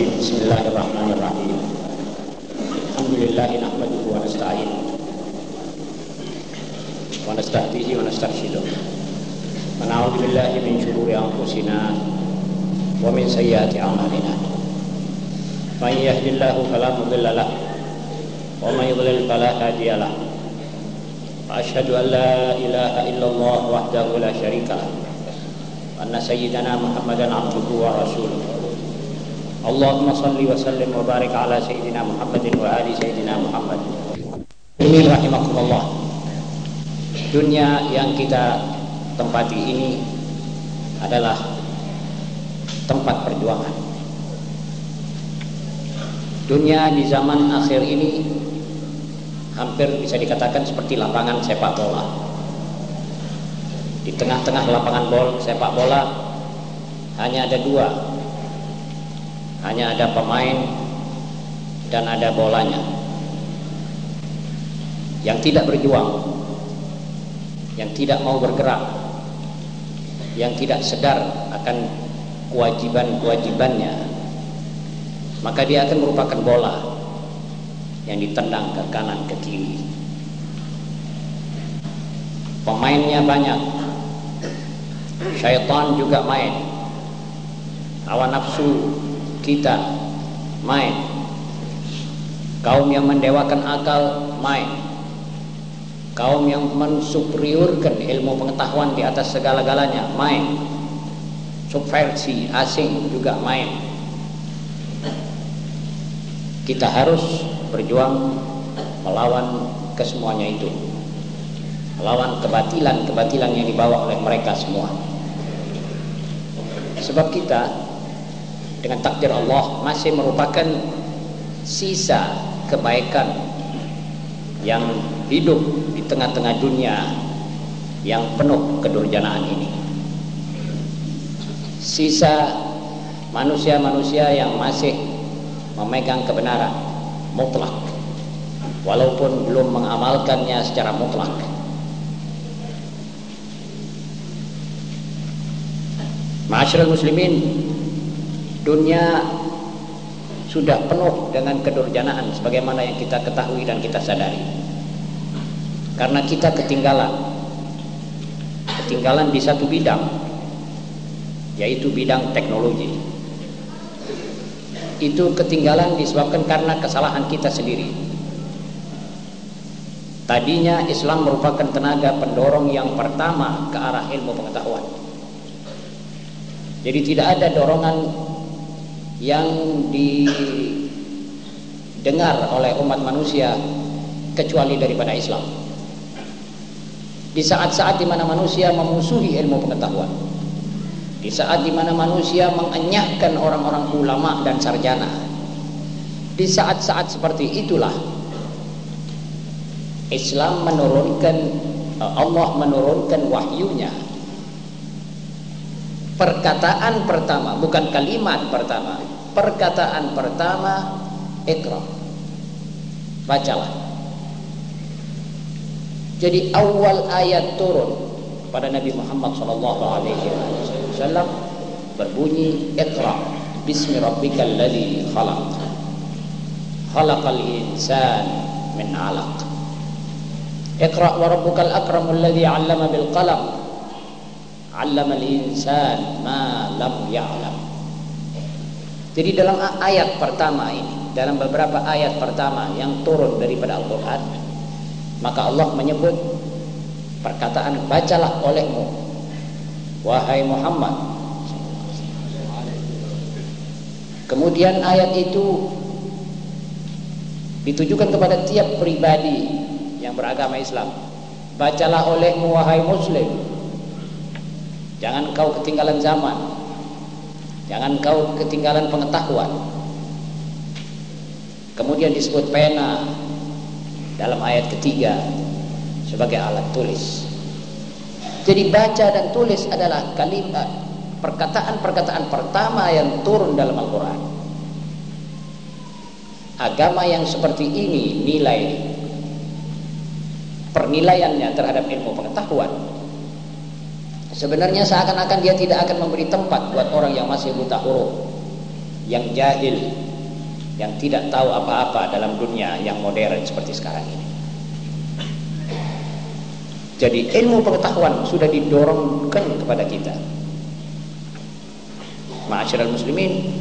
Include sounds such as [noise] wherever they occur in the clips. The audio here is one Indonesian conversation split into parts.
بسم الله الرحمن الرحيم الحمد لله نحمده ونستعينه ونستهديه ونسترشده ونعوذ بالله من شرور انفسنا ومن سيئات اعمالنا من يهد الله فلا مضل له ومن يضلل فلا هادي له واشهد ان لا اله الا الله وحده لا شريك له وان سيدنا محمدا عبده ورسوله اللهم صل وسلم وبارك على سيدنا محمد وآل سيدنا محمد Ini rahimakumullah Dunia yang kita tempati ini adalah tempat perjuangan Dunia di zaman akhir ini hampir bisa dikatakan seperti lapangan sepak bola Di tengah-tengah lapangan bola, sepak bola hanya ada dua hanya ada pemain dan ada bolanya. Yang tidak berjuang yang tidak mau bergerak yang tidak sedar akan kewajiban-kewajibannya maka dia akan merupakan bola yang ditendang ke kanan ke kiri. Pemainnya banyak. Syaitan juga main. Hawa nafsu kita main. Kaum yang mendewakan akal main. Kaum yang mensuperiorkan ilmu pengetahuan di atas segala-galanya main. Subversi asing juga main. Kita harus berjuang melawan kesemuanya itu. Melawan kebatilan-kebatilan yang dibawa oleh mereka semua. Sebab kita dengan takdir Allah masih merupakan sisa kebaikan yang hidup di tengah-tengah dunia yang penuh kedurjanaan ini. Sisa manusia-manusia yang masih memegang kebenaran mutlak walaupun belum mengamalkannya secara mutlak. Masyarakat muslimin dunia sudah penuh dengan kedurjanaan sebagaimana yang kita ketahui dan kita sadari. Karena kita ketinggalan. Ketinggalan di satu bidang yaitu bidang teknologi. Itu ketinggalan disebabkan karena kesalahan kita sendiri. Tadinya Islam merupakan tenaga pendorong yang pertama ke arah ilmu pengetahuan. Jadi tidak ada dorongan yang didengar oleh umat manusia kecuali daripada Islam. Di saat-saat di mana manusia memusuhi ilmu pengetahuan, di saat di mana manusia mengenyahkan orang-orang ulama dan sarjana, di saat-saat seperti itulah Islam menurunkan Allah menurunkan wahyunya perkataan pertama bukan kalimat pertama. Perkataan pertama ikra bacalah. Jadi awal ayat turun pada Nabi Muhammad sallallahu alaihi wasallam berbunyi ikra bismi rabbikal ladzi khalaq. Khalaqal insan min 'alaq. Iqra wa rabbukal akramul ladzi 'allama bil qalam 'allamal insan ma lam ya'lam jadi dalam ayat pertama ini, dalam beberapa ayat pertama yang turun daripada Al-Quran, maka Allah menyebut perkataan bacalah olehmu, wahai Muhammad. Kemudian ayat itu ditujukan kepada tiap pribadi yang beragama Islam. Bacalah olehmu wahai Muslim. Jangan kau ketinggalan zaman Jangan kau ketinggalan pengetahuan. Kemudian disebut pena dalam ayat ketiga sebagai alat tulis. Jadi baca dan tulis adalah kalimat perkataan-perkataan pertama yang turun dalam Al-Quran. Agama yang seperti ini nilai pernilaiannya terhadap ilmu pengetahuan Sebenarnya seakan-akan dia tidak akan memberi tempat buat orang yang masih buta huruf, yang jahil yang tidak tahu apa-apa dalam dunia yang modern seperti sekarang ini. Jadi ilmu pengetahuan sudah didorongkan kepada kita. Ma'asyiral muslimin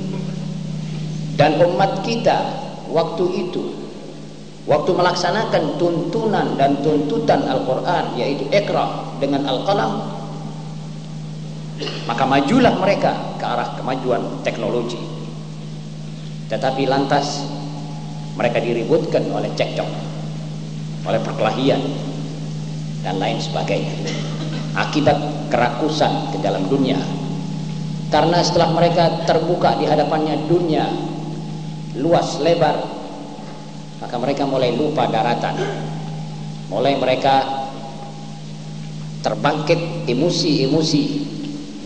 dan umat kita waktu itu waktu melaksanakan tuntunan dan tuntutan Al-Quran yaitu Iqra dengan Al-Qalam maka majulah mereka ke arah kemajuan teknologi. Tetapi lantas mereka diributkan oleh cekcok oleh perkelahian dan lain sebagainya. Akibat kerakusan ke dalam dunia. Karena setelah mereka terbuka di hadapannya dunia luas lebar maka mereka mulai lupa daratan. Mulai mereka terbangkit emosi-emosi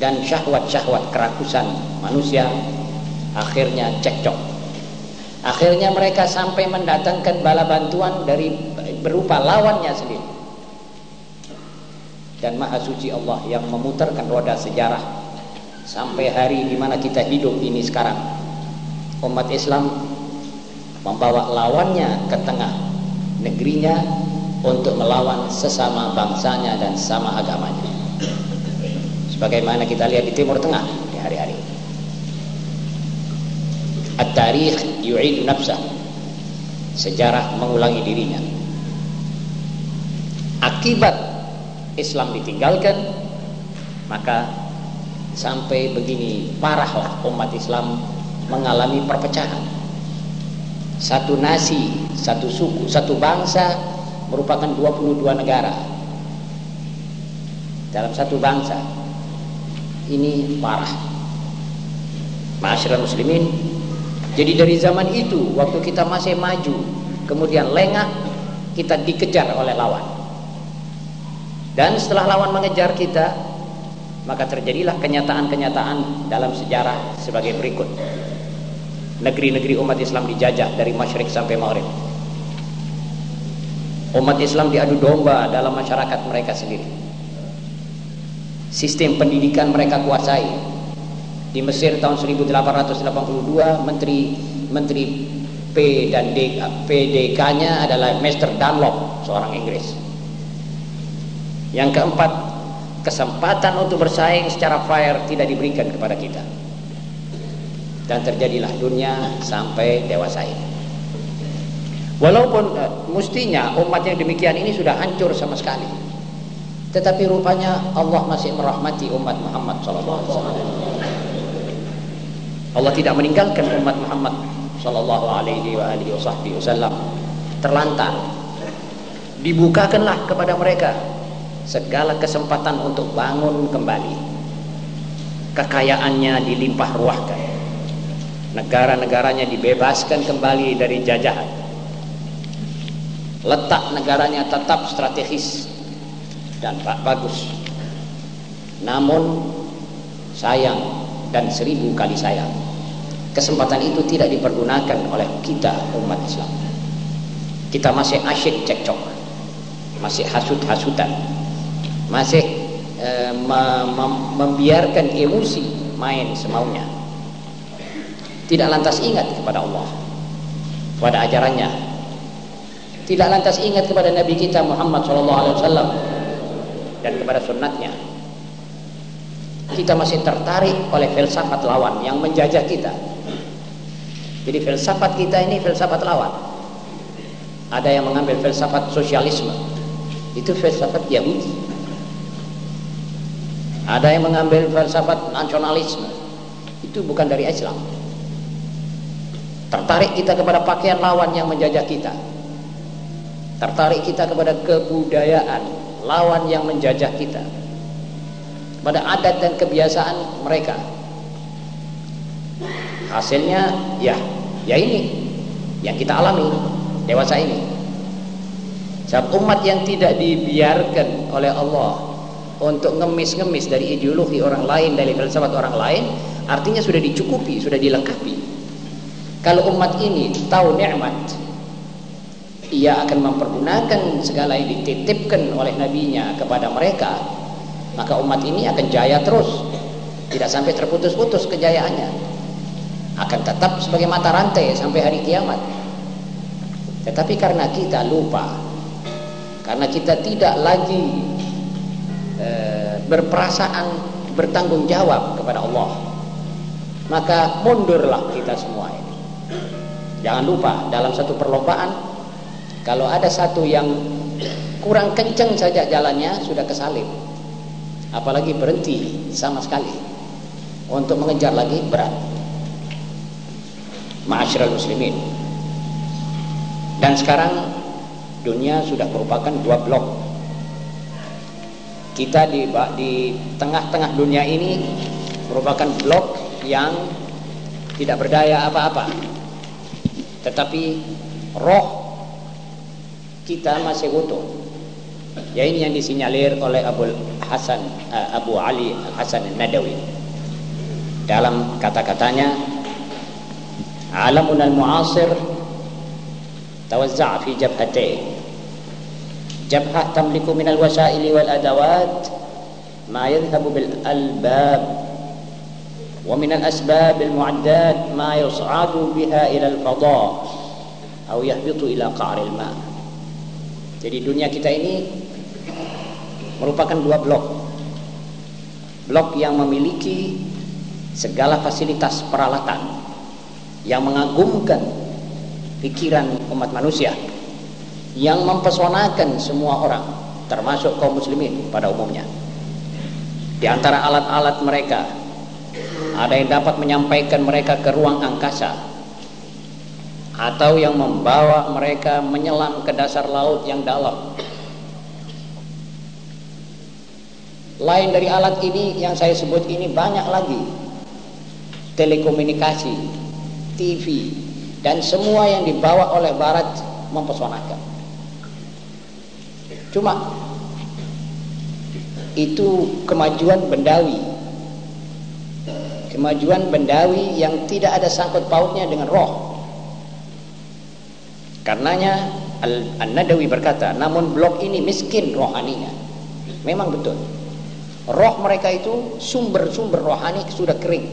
dan syahwat-syahwat kerakusan manusia akhirnya cekcok. Akhirnya mereka sampai mendatangkan bala bantuan dari berupa lawannya sendiri. Dan maha suci Allah yang memutarkan roda sejarah sampai hari di mana kita hidup ini sekarang. Umat Islam membawa lawannya ke tengah negerinya untuk melawan sesama bangsanya dan sesama agamanya sebagaimana kita lihat di timur tengah di hari-hari at-tarikh yu'idu nafsah. Sejarah mengulangi dirinya. Akibat Islam ditinggalkan maka sampai begini parahlah umat Islam mengalami perpecahan. Satu nasi, satu suku, satu bangsa merupakan 22 negara. Dalam satu bangsa ini parah. Masyarakat muslimin jadi dari zaman itu waktu kita masih maju kemudian lengah kita dikejar oleh lawan. Dan setelah lawan mengejar kita maka terjadilah kenyataan-kenyataan dalam sejarah sebagai berikut. Negeri-negeri umat Islam dijajah dari masyrik sampai maghrib. Umat Islam diadu domba dalam masyarakat mereka sendiri sistem pendidikan mereka kuasai. Di Mesir tahun 1882 menteri menteri P dan D PDK-nya adalah Master Dunlop seorang Inggris. Yang keempat kesempatan untuk bersaing secara fair tidak diberikan kepada kita. Dan terjadilah dunia sampai dewasa ini Walaupun uh, mestinya umat yang demikian ini sudah hancur sama sekali. Tetapi rupanya Allah masih merahmati umat Muhammad sallallahu alaihi wasallam. Allah tidak meninggalkan umat Muhammad sallallahu alaihi wa alihi wasallam terlantar. Dibukakanlah kepada mereka segala kesempatan untuk bangun kembali. Kekayaannya dilimpah ruahkan. Negara-negaranya dibebaskan kembali dari jajahan letak negaranya tetap strategis dan bagus. Namun sayang dan seribu kali sayang kesempatan itu tidak dipergunakan oleh kita umat Islam. Kita masih asyik cekcok masih hasut-hasutan masih e, membiarkan emosi main semaunya. Tidak lantas ingat kepada Allah pada ajarannya. Tidak lantas ingat kepada Nabi kita Muhammad SAW dan kepada sunnatnya. Kita masih tertarik oleh filsafat lawan yang menjajah kita. Jadi filsafat kita ini filsafat lawan. Ada yang mengambil filsafat sosialisme. Itu filsafat Yahudi. Ada yang mengambil filsafat nasionalisme. Itu bukan dari Islam. Tertarik kita kepada pakaian lawan yang menjajah kita. Tertarik kita kepada kebudayaan lawan yang menjajah kita. Pada adat dan kebiasaan mereka. Hasilnya ya ya ini yang kita alami dewasa ini. Saat umat yang tidak dibiarkan oleh Allah untuk ngemis-ngemis dari ideologi orang lain dari filsafat orang lain artinya sudah dicukupi sudah dilengkapi. Kalau umat ini tahu nikmat ia akan mempergunakan segala yang dititipkan oleh nabinya kepada mereka maka umat ini akan jaya terus. Tidak sampai terputus-putus kejayaannya. Akan tetap sebagai mata rantai sampai hari kiamat. Tetapi karena kita lupa karena kita tidak lagi e, berperasaan bertanggung jawab kepada Allah maka mundurlah kita semua ini. Jangan lupa dalam satu perlombaan kalau ada satu yang kurang kenceng saja jalannya sudah kesalip. Apalagi berhenti sama sekali untuk mengejar lagi berat. Ma'asyiral muslimin. Dan sekarang dunia sudah merupakan dua blok. Kita di di tengah-tengah dunia ini merupakan blok yang tidak berdaya apa-apa. Tetapi roh kita masih utuh ya ini yang disinyalir oleh Abu Hasan uh, Abu Ali Al Hasan Nadawi dalam kata-katanya alamun al-mu'asir tawazza' fi jabhatayn جبهة تملك من الوسائل والأدوات ما يذهب بالألباب ومن الأسباب المعدات ما يصعد بها إلى الفضاء أو يهبط إلى قعر الماء jadi dunia kita ini merupakan dua blok. Blok yang memiliki segala fasilitas peralatan yang mengagumkan pikiran umat manusia yang mempesonakan semua orang termasuk kaum muslimin pada umumnya. Di antara alat-alat mereka ada yang dapat menyampaikan mereka ke ruang angkasa atau yang membawa mereka menyelam ke dasar laut yang dalam lain dari alat ini yang saya sebut ini banyak lagi telekomunikasi TV dan semua yang dibawa oleh barat mempesonakan Cuma itu kemajuan bendawi. Kemajuan bendawi yang tidak ada sangkut pautnya dengan roh. Karenanya Al-Nadawi berkata, namun blok ini miskin rohaninya. Memang betul. Roh mereka itu sumber-sumber rohani sudah kering.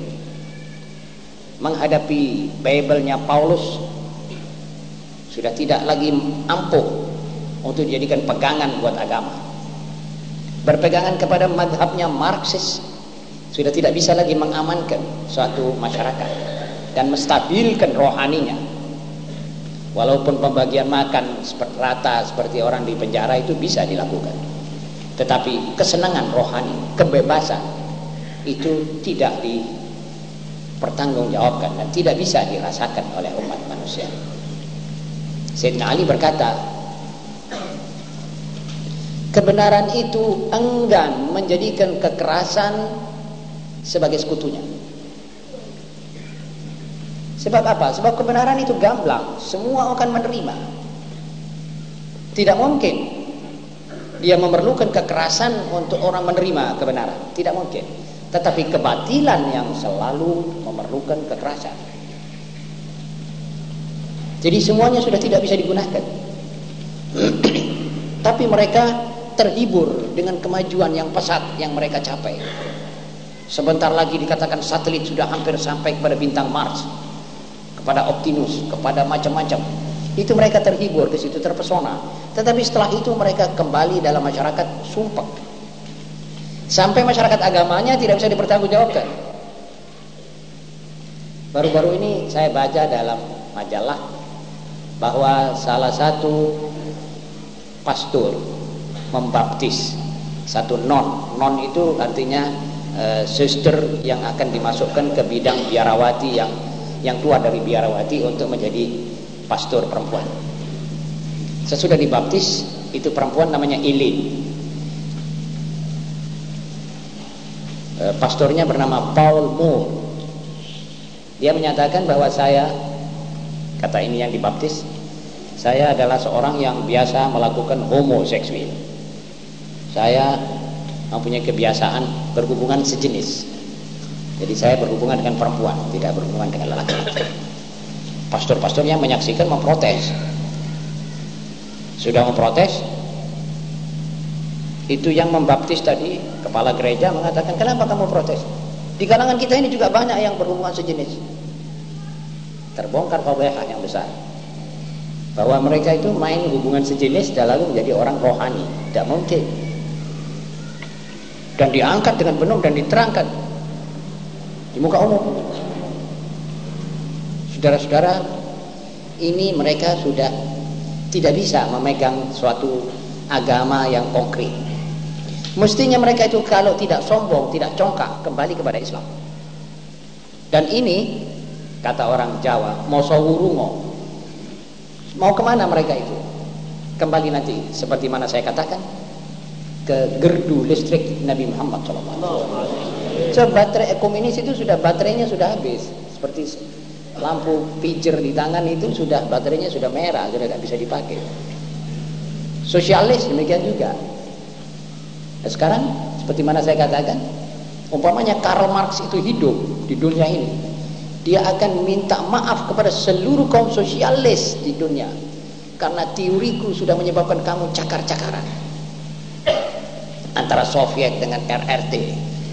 Menghadapi Bible-nya Paulus sudah tidak lagi ampuh untuk dijadikan pegangan buat agama berpegangan kepada madhabnya Marxis sudah tidak bisa lagi mengamankan suatu masyarakat dan menstabilkan rohaninya walaupun pembagian makan rata seperti orang di penjara itu bisa dilakukan. Tetapi kesenangan rohani kebebasan itu tidak dipertanggungjawabkan dan tidak bisa dirasakan oleh umat manusia. Sayyidina Ali berkata kebenaran itu enggan menjadikan kekerasan sebagai sekutunya sebab apa? sebab kebenaran itu gamblang. Semua akan menerima. Tidak mungkin dia memerlukan kekerasan untuk orang menerima kebenaran. Tidak mungkin. Tetapi kebatilan yang selalu memerlukan kekerasan. Jadi semuanya sudah tidak bisa digunakan. [clears throat] Tapi mereka terhibur dengan kemajuan yang pesat yang mereka capai. Sebentar lagi dikatakan satelit sudah hampir sampai kepada bintang Mars, kepada Optimus, kepada macam-macam. Itu mereka terhibur di situ terpesona. Tetapi setelah itu mereka kembali dalam masyarakat sumpah. Sampai masyarakat agamanya tidak bisa dipertanggungjawabkan. Baru-baru ini saya baca dalam majalah bahwa salah satu pastor membaptis satu non non itu artinya e, suster yang akan dimasukkan ke bidang biarawati yang yang keluar dari biarawati untuk menjadi pastor perempuan. Sesudah dibaptis itu perempuan namanya Ilin e, pastornya bernama Paul Moore. Dia menyatakan bahwa saya kata ini yang dibaptis saya adalah seorang yang biasa melakukan homoseksual. Saya mempunyai kebiasaan berhubungan sejenis jadi saya berhubungan dengan perempuan tidak berhubungan dengan laki-laki pastor-pastornya menyaksikan memprotes. Sudah memprotes itu yang membaptis tadi kepala gereja mengatakan kenapa kamu protes? Di kalangan kita ini juga banyak yang berhubungan sejenis. Terbongkar fadhihah yang besar. Bahwa mereka itu main hubungan sejenis dan lalu menjadi orang rohani tidak mungkin. Dan diangkat dengan penuh dan diterangkan di muka umum saudara-saudara ini mereka sudah tidak bisa memegang suatu agama yang konkret mestinya mereka itu kalau tidak sombong tidak congkak kembali kepada Islam dan ini kata orang Jawa mau sawurungo Mau ke mana mereka itu? Kembali nanti seperti mana saya katakan ke gerdu listrik Nabi Muhammad SAW. So baterai komunis itu sudah baterainya sudah habis, seperti lampu pijer di tangan itu sudah baterainya sudah merah, sudah tidak bisa dipakai. Sosialis demikian juga. Nah, sekarang seperti mana saya katakan, umpamanya Karl Marx itu hidup di dunia ini, dia akan minta maaf kepada seluruh kaum sosialis di dunia karena teoriku sudah menyebabkan kamu cakar-cakaran antara Soviet dengan RRT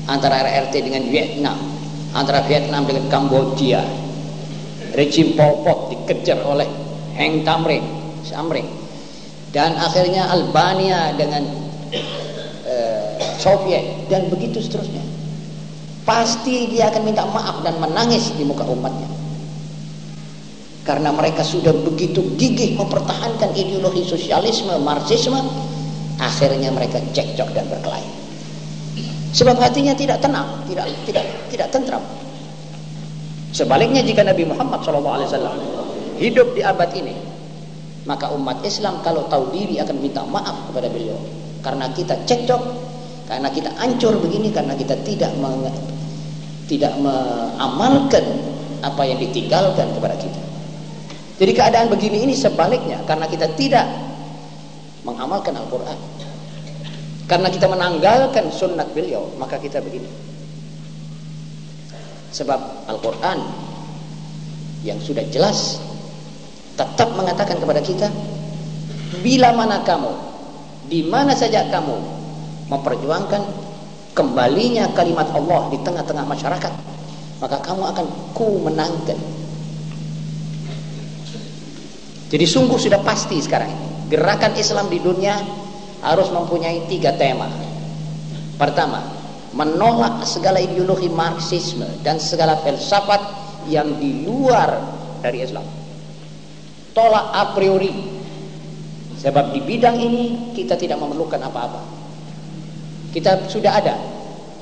antara RRT dengan Vietnam antara Vietnam dengan Kamboja rejim Pol Pot dikejar oleh Heng Tamrin Samring dan akhirnya Albania dengan uh, Soviet dan begitu seterusnya. Pasti dia akan minta maaf dan menangis di muka umatnya. Karena mereka sudah begitu gigih mempertahankan ideologi sosialisme marxisme akhirnya mereka cekcok dan berkelahi sebab hatinya tidak tenang tidak tidak tidak tentram sebaliknya jika Nabi Muhammad SAW hidup di abad ini maka umat Islam kalau tahu diri akan minta maaf kepada beliau karena kita cekcok karena kita hancur begini karena kita tidak tidak mengamalkan apa yang ditinggalkan kepada kita. Jadi keadaan begini ini sebaliknya karena kita tidak mengamalkan Al-Quran. Karena kita menanggalkan sunnat beliau, maka kita begini. Sebab Al-Quran yang sudah jelas tetap mengatakan kepada kita, bila mana kamu, di mana saja kamu memperjuangkan kembalinya kalimat Allah di tengah-tengah masyarakat maka kamu akan ku menangkan jadi sungguh sudah pasti sekarang gerakan Islam di dunia harus mempunyai tiga tema pertama menolak segala ideologi marxisme dan segala filsafat yang di luar dari Islam tolak a priori sebab di bidang ini kita tidak memerlukan apa-apa kita sudah ada.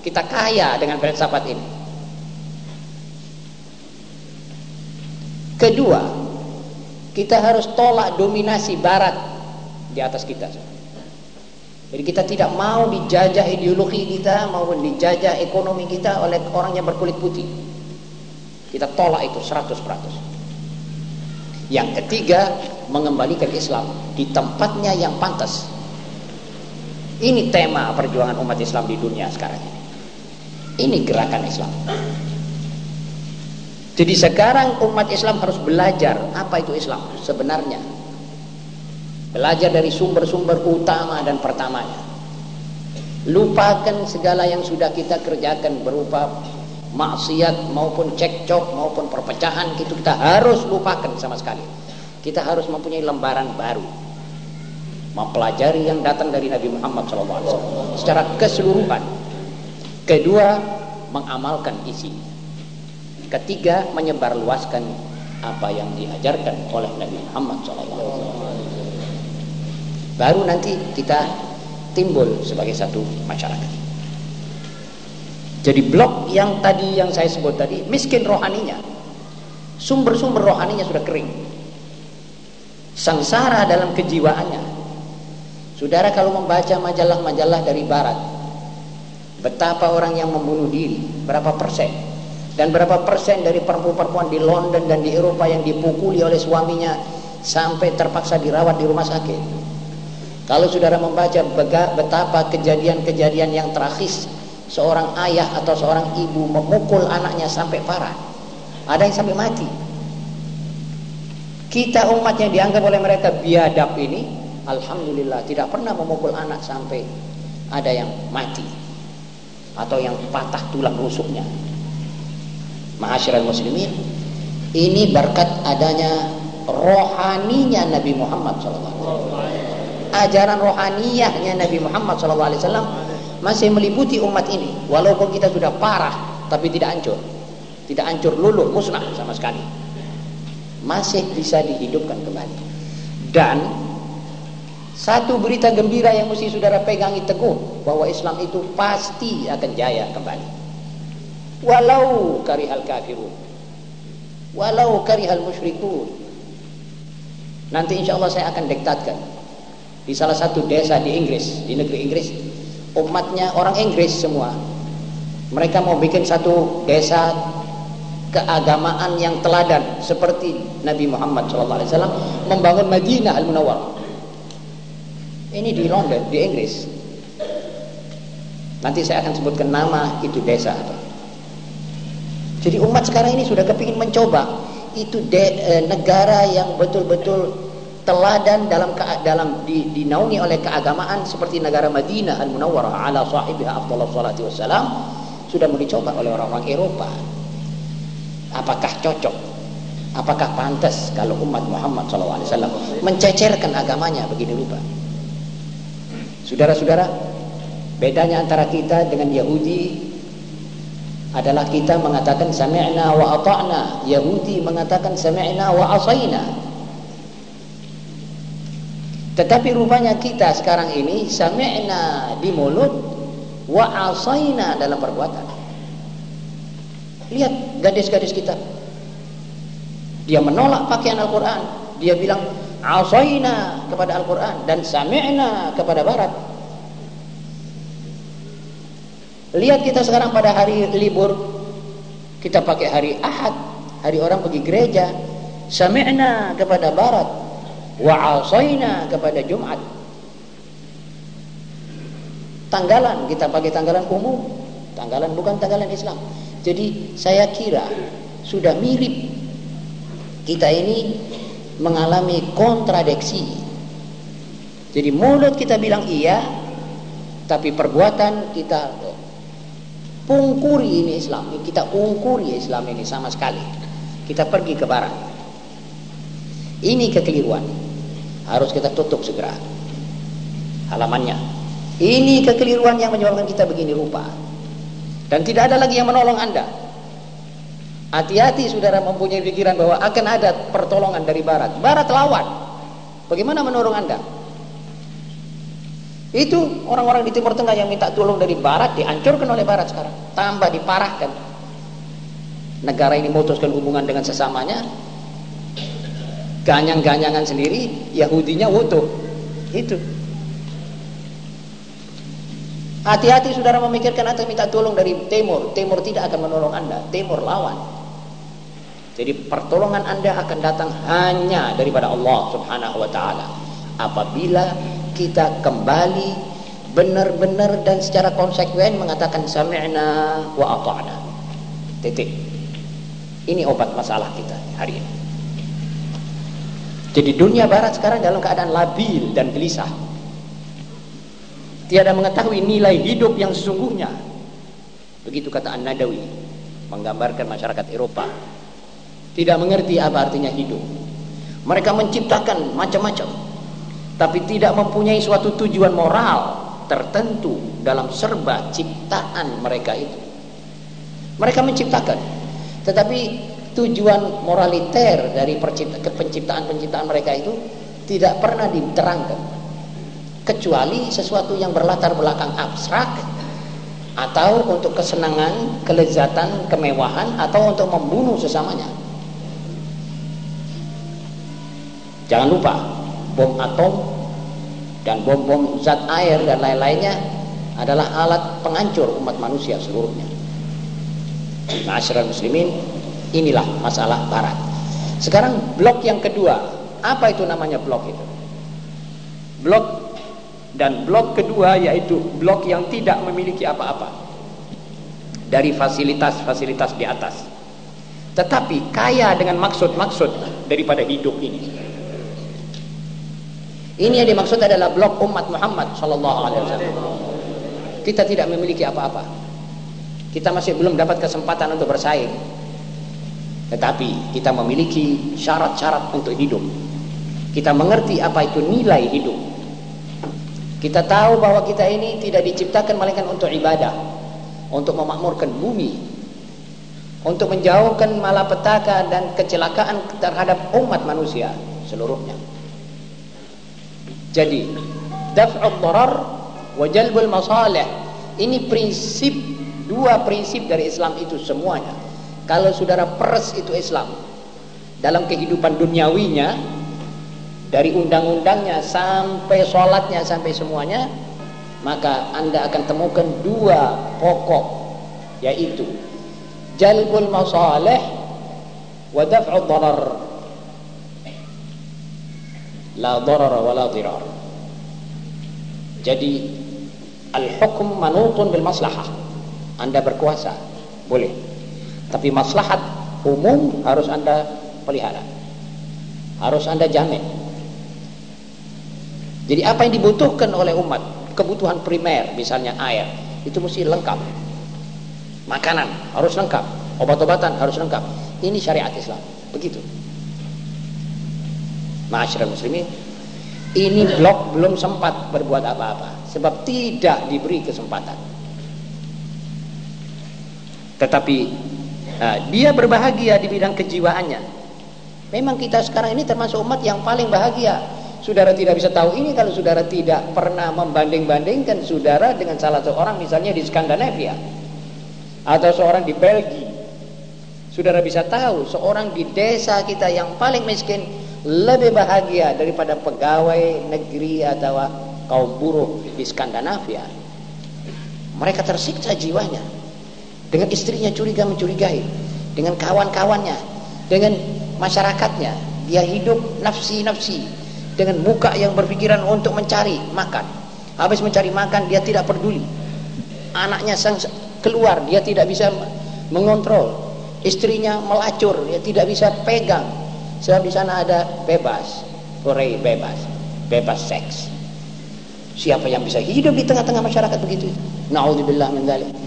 Kita kaya dengan filsafat ini. Kedua, kita harus tolak dominasi barat di atas kita. Jadi kita tidak mau dijajah ideologi kita maupun dijajah ekonomi kita oleh orang yang berkulit putih. Kita tolak itu 100%. Yang ketiga, mengembalikan Islam di tempatnya yang pantas. Ini tema perjuangan umat Islam di dunia sekarang ini. Ini gerakan Islam. Jadi sekarang umat Islam harus belajar apa itu Islam sebenarnya. Belajar dari sumber-sumber utama dan pertamanya. Lupakan segala yang sudah kita kerjakan berupa maksiat maupun cekcok maupun perpecahan itu kita harus lupakan sama sekali. Kita harus mempunyai lembaran baru mempelajari yang datang dari Nabi Muhammad SAW secara keseluruhan kedua mengamalkan isi ketiga menyebarluaskan apa yang diajarkan oleh Nabi Muhammad SAW baru nanti kita timbul sebagai satu masyarakat. Jadi blok yang tadi yang saya sebut tadi miskin rohaninya. Sumber-sumber rohaninya sudah kering. Sangsara dalam kejiwaannya. Saudara kalau membaca majalah-majalah dari barat Betapa orang yang membunuh diri Berapa persen? Dan berapa persen dari perempuan-perempuan di London dan di Eropa Yang dipukuli oleh suaminya Sampai terpaksa dirawat di rumah sakit Kalau saudara membaca betapa kejadian-kejadian yang terakhir Seorang ayah atau seorang ibu memukul anaknya sampai parah Ada yang sampai mati Kita umat yang dianggap oleh mereka biadab ini Alhamdulillah tidak pernah memukul anak sampai ada yang mati atau yang patah tulang rusuknya. Ma'asyiral muslimin, Ini berkat adanya rohaninya Nabi Muhammad SAW. Ajaran rohaniyahnya Nabi Muhammad SAW masih meliputi umat ini. Walaupun kita sudah parah, tapi tidak hancur. Tidak hancur luluh, musnah sama sekali. Masih bisa dihidupkan kembali. Dan satu berita gembira yang mesti saudara pegangi teguh bahwa Islam itu pasti akan jaya kembali. Walau karihal kafirun walau karihal musyrikun nanti insya Allah saya akan diktatkan di salah satu desa di Inggris di negeri Inggris umatnya orang Inggris semua. Mereka mau bikin satu desa keagamaan yang teladan seperti Nabi Muhammad SAW membangun Madinah Al-Munawwar. Ini di London di Inggris. Nanti saya akan sebutkan nama itu desa. Jadi umat sekarang ini sudah kepingin mencoba. Itu de, e, negara yang betul-betul teladan dalam dalam di, dinaungi oleh keagamaan seperti negara Madinah Al Munawwarah ala sahibiha afdhalus salati wassalam sudah mau dicoba oleh orang-orang Eropa. Apakah cocok? Apakah pantas kalau umat Muhammad SAW mencecerkan agamanya begini rupa? Saudara-saudara, bedanya antara kita dengan Yahudi adalah kita mengatakan sami'na wa ata'na Yahudi mengatakan sami'na wa asayna tetapi rupanya kita sekarang ini sami'na di mulut wa asayna dalam perbuatan. Lihat gadis-gadis kita. Dia menolak pakaian Al-Quran. Dia bilang asayna kepada Al-Quran dan sami'na kepada barat. Lihat kita sekarang pada hari libur. Kita pakai hari Ahad, hari orang pergi gereja. Sami'na kepada barat wa 'asaina kepada Jumat. Tanggalan kita pakai tanggalan umum, tanggalan bukan tanggalan Islam. Jadi saya kira sudah mirip kita ini mengalami kontradiksi. Jadi mulut kita bilang iya, tapi perbuatan kita pungkuri ini Islam kita ungkuri Islam ini sama sekali kita pergi ke barat ini kekeliruan harus kita tutup segera. Halamannya. Ini kekeliruan yang menyebabkan kita begini rupa. Dan tidak ada lagi yang menolong anda. Hati-hati saudara mempunyai pikiran bahwa akan ada pertolongan dari barat. Barat lawan. Bagaimana menolong anda? Itu orang-orang di Timur Tengah yang minta tolong dari Barat dihancurkan oleh Barat sekarang. Tambah diparahkan. Negara ini memutuskan hubungan dengan sesamanya. Ganyang-ganyangan sendiri, Yahudinya wutuh. Itu. Hati-hati saudara memikirkan atau minta tolong dari Timur. Timur tidak akan menolong anda. Timur lawan. Jadi pertolongan anda akan datang hanya daripada Allah subhanahu wa ta'ala. Apabila kita kembali benar-benar dan secara konsekuen mengatakan sami'na wa ata'na. Titik. Ini obat masalah kita hari ini. Jadi dunia barat sekarang dalam keadaan labil dan gelisah. Tiada mengetahui nilai hidup yang sesungguhnya. Begitu kata An-Nadawi menggambarkan masyarakat Eropa. Tidak mengerti apa artinya hidup. Mereka menciptakan macam-macam tapi tidak mempunyai suatu tujuan moral tertentu dalam serba ciptaan mereka itu. Mereka menciptakan, tetapi tujuan moraliter dari penciptaan-penciptaan mereka itu tidak pernah diterangkan kecuali sesuatu yang berlatar belakang abstrak atau untuk kesenangan, kelezatan, kemewahan atau untuk membunuh sesamanya. Jangan lupa bom atom dan bom-bom zat air dan lain-lainnya adalah alat penghancur umat manusia seluruhnya. Masyarakat muslimin, inilah masalah barat. Sekarang blok yang kedua, apa itu namanya blok itu? Blok dan blok kedua yaitu blok yang tidak memiliki apa-apa dari fasilitas-fasilitas di atas. Tetapi kaya dengan maksud-maksud daripada hidup ini. Ini yang dimaksud adalah blok umat Muhammad sallallahu alaihi wasallam. Kita tidak memiliki apa-apa. Kita masih belum dapat kesempatan untuk bersaing. Tetapi kita memiliki syarat-syarat untuk hidup. Kita mengerti apa itu nilai hidup. Kita tahu bahwa kita ini tidak diciptakan melainkan untuk ibadah, untuk memakmurkan bumi, untuk menjauhkan malapetaka dan kecelakaan terhadap umat manusia seluruhnya. Jadi, daf'ud darar wa jalbul masalih. Ini prinsip dua prinsip dari Islam itu semuanya. Kalau saudara peres itu Islam dalam kehidupan duniawinya dari undang-undangnya sampai sholatnya sampai semuanya maka anda akan temukan dua pokok yaitu jalbul masalih wa daf'u darar. La darar wa la dirar. Jadi al-hukm manutun bil maslahah. Anda berkuasa boleh tapi maslahat umum harus anda pelihara. Harus anda jamin. Jadi apa yang dibutuhkan oleh umat? Kebutuhan primer misalnya air itu mesti lengkap. Makanan harus lengkap. Obat-obatan harus lengkap. Ini syariat Islam. Begitu. Masyarakat muslimin ini blok belum sempat berbuat apa-apa. Sebab tidak diberi kesempatan. Tetapi Nah, dia berbahagia di bidang kejiwaannya. Memang kita sekarang ini termasuk umat yang paling bahagia. Saudara tidak bisa tahu ini kalau saudara tidak pernah membanding-bandingkan saudara dengan salah seorang misalnya di Skandinavia atau seorang di Belgia. Saudara bisa tahu seorang di desa kita yang paling miskin lebih bahagia daripada pegawai negeri atau kaum buruh di Skandinavia. Mereka tersiksa jiwanya dengan istrinya curiga mencurigai dengan kawan-kawannya dengan masyarakatnya. Dia hidup nafsi-nafsi dengan muka yang berpikiran untuk mencari makan. Habis mencari makan dia tidak peduli. Anaknya sang keluar dia tidak bisa mengontrol. Istrinya melacur dia tidak bisa pegang. Sebab di sana ada bebas Korea bebas bebas seks. Siapa yang bisa hidup di tengah-tengah masyarakat begitu? Naudzubillah min dzalik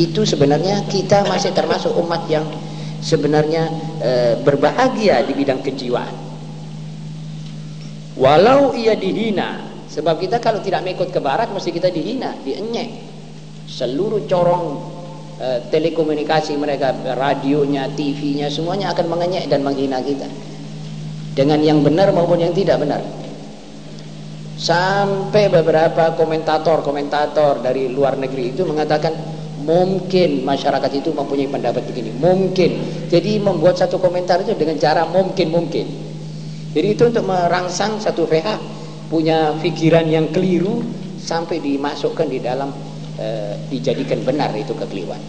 itu sebenarnya kita masih termasuk umat yang sebenarnya e, berbahagia di bidang kejiwaan. Walau ia dihina, sebab kita kalau tidak mengikut ke barat mesti kita dihina, dienyek. Seluruh corong e, telekomunikasi mereka, radionya, TV-nya semuanya akan mengenyek dan menghina kita. Dengan yang benar maupun yang tidak benar. Sampai beberapa komentator-komentator dari luar negeri itu mengatakan mungkin masyarakat itu mempunyai pendapat begini. Mungkin. Jadi membuat satu komentar itu dengan cara mungkin-mungkin jadi itu untuk merangsang satu VH punya pikiran yang keliru sampai dimasukkan di dalam e, dijadikan benar itu kekeliruan.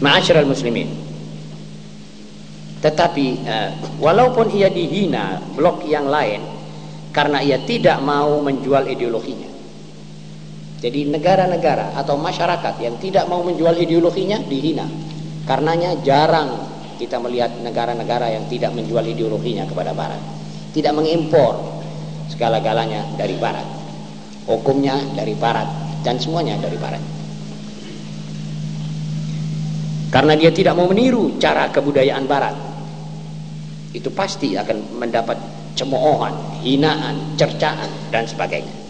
Ma'asyiral muslimin. Tetapi e, walaupun ia dihina blok yang lain karena ia tidak mau menjual ideologinya jadi negara-negara atau masyarakat yang tidak mau menjual ideologinya dihina. Karenanya jarang kita melihat negara-negara yang tidak menjual ideologinya kepada barat. Tidak mengimpor segala-galanya dari barat. Hukumnya dari barat dan semuanya dari barat. Karena dia tidak mau meniru cara kebudayaan barat. Itu pasti akan mendapat cemoohan, hinaan, cercaan dan sebagainya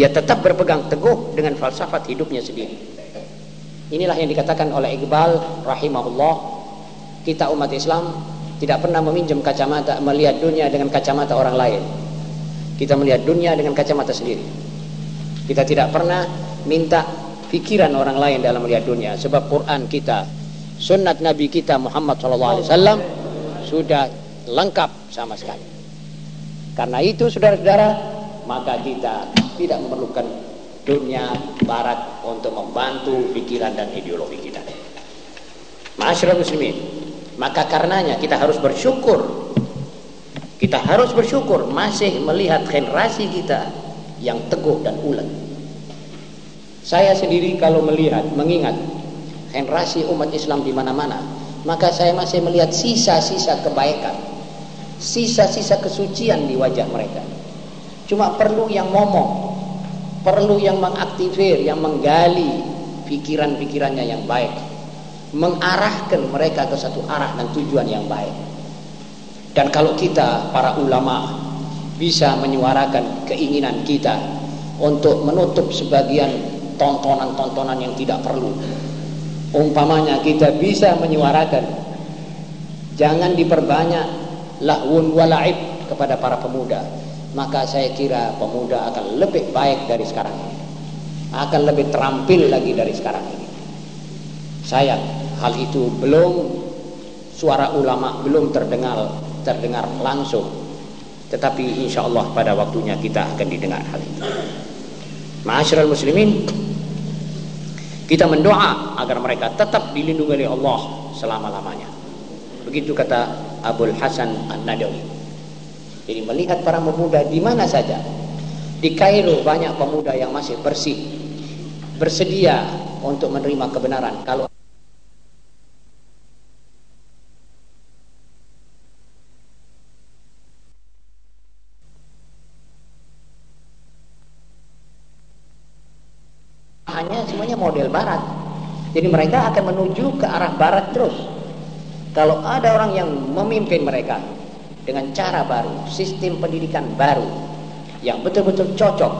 ia tetap berpegang teguh dengan falsafat hidupnya sendiri. Inilah yang dikatakan oleh Iqbal rahimahullah. Kita umat Islam tidak pernah meminjam kacamata melihat dunia dengan kacamata orang lain. Kita melihat dunia dengan kacamata sendiri. Kita tidak pernah minta pikiran orang lain dalam melihat dunia. Sebab Quran kita sunnat Nabi kita Muhammad SAW sudah lengkap sama sekali. Karena itu saudara-saudara maka kita tidak memerlukan dunia barat untuk membantu pikiran dan ideologi kita. Masyarakat muslimin, maka karenanya kita harus bersyukur. Kita harus bersyukur masih melihat generasi kita yang teguh dan ulet. Saya sendiri kalau melihat, mengingat generasi umat Islam di mana-mana, maka saya masih melihat sisa-sisa kebaikan, sisa-sisa kesucian di wajah mereka. Cuma perlu yang ngomong, perlu yang mengaktifir, yang menggali pikiran-pikirannya yang baik. mengarahkan mereka ke satu arah dan tujuan yang baik. Dan kalau kita para ulama bisa menyuarakan keinginan kita untuk menutup sebagian tontonan-tontonan yang tidak perlu. Umpamanya kita bisa menyuarakan jangan diperbanyak lahun walaib kepada para pemuda. Maka saya kira pemuda akan lebih baik dari sekarang ini. Akan lebih terampil lagi dari sekarang ini. Sayang, hal itu belum suara ulama belum terdengar terdengar langsung. Tetapi insya Allah pada waktunya kita akan didengar hal itu. Ma'asyiral muslimin, kita mendoa agar mereka tetap dilindungi oleh Allah selama-lamanya. Begitu kata Abdul Hasan An-Nadawi. Jadi melihat para pemuda di mana saja. Di Kairo banyak pemuda yang masih bersih, bersedia untuk menerima kebenaran. Kalau hanya semuanya model barat. Jadi mereka akan menuju ke arah barat terus. Kalau ada orang yang memimpin mereka dengan cara baru, sistem pendidikan baru yang betul-betul cocok,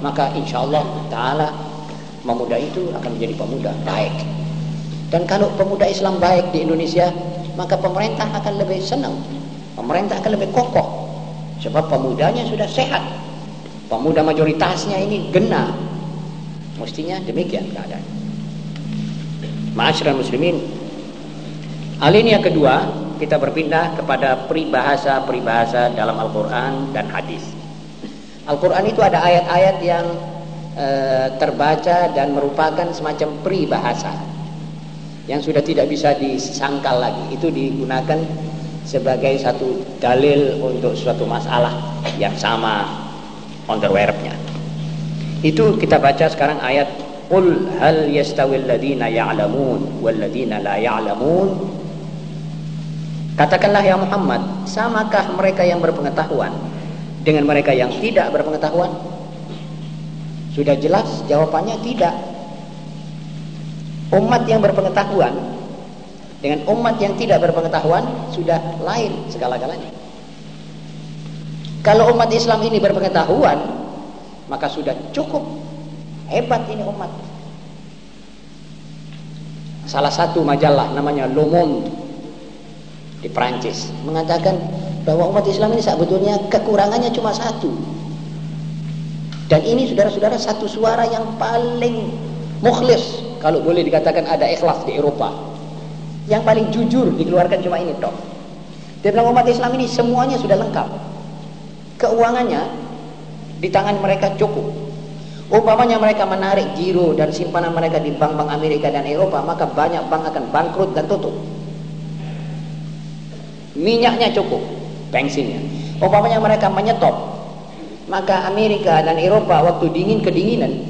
maka insya Allah Taala pemuda itu akan menjadi pemuda baik. Dan kalau pemuda Islam baik di Indonesia, maka pemerintah akan lebih senang, pemerintah akan lebih kokoh, sebab pemudanya sudah sehat. Pemuda mayoritasnya ini genah, Mestinya demikian keadaan. Ma'asyiral muslimin. Alinea kedua, kita berpindah kepada peribahasa-peribahasa dalam Al-Qur'an dan hadis. Al-Qur'an itu ada ayat-ayat yang e, terbaca dan merupakan semacam peribahasa yang sudah tidak bisa disangkal lagi. Itu digunakan sebagai satu dalil untuk suatu masalah yang sama on the webnya. Itu kita baca sekarang ayat Qul hal yastawil ladina ya'lamun wal ladina la ya'lamun Katakanlah ya Muhammad, samakah mereka yang berpengetahuan dengan mereka yang tidak berpengetahuan? Sudah jelas jawabannya tidak. Umat yang berpengetahuan dengan umat yang tidak berpengetahuan sudah lain segala-galanya. Kalau umat Islam ini berpengetahuan, maka sudah cukup hebat ini umat salah satu majalah namanya Le Monde di Prancis mengatakan bahwa umat Islam ini sebetulnya kekurangannya cuma satu dan ini saudara-saudara satu suara yang paling mukhlis kalau boleh dikatakan ada ikhlas di Eropa yang paling jujur dikeluarkan cuma ini toh dia bilang umat Islam ini semuanya sudah lengkap keuangannya di tangan mereka cukup. Umpamanya mereka menarik giro dan simpanan mereka di bank-bank Amerika dan Eropa, maka banyak bank akan bangkrut dan tutup. Minyaknya cukup, bensinnya. Umpamanya mereka menyetop, maka Amerika dan Eropa waktu dingin kedinginan,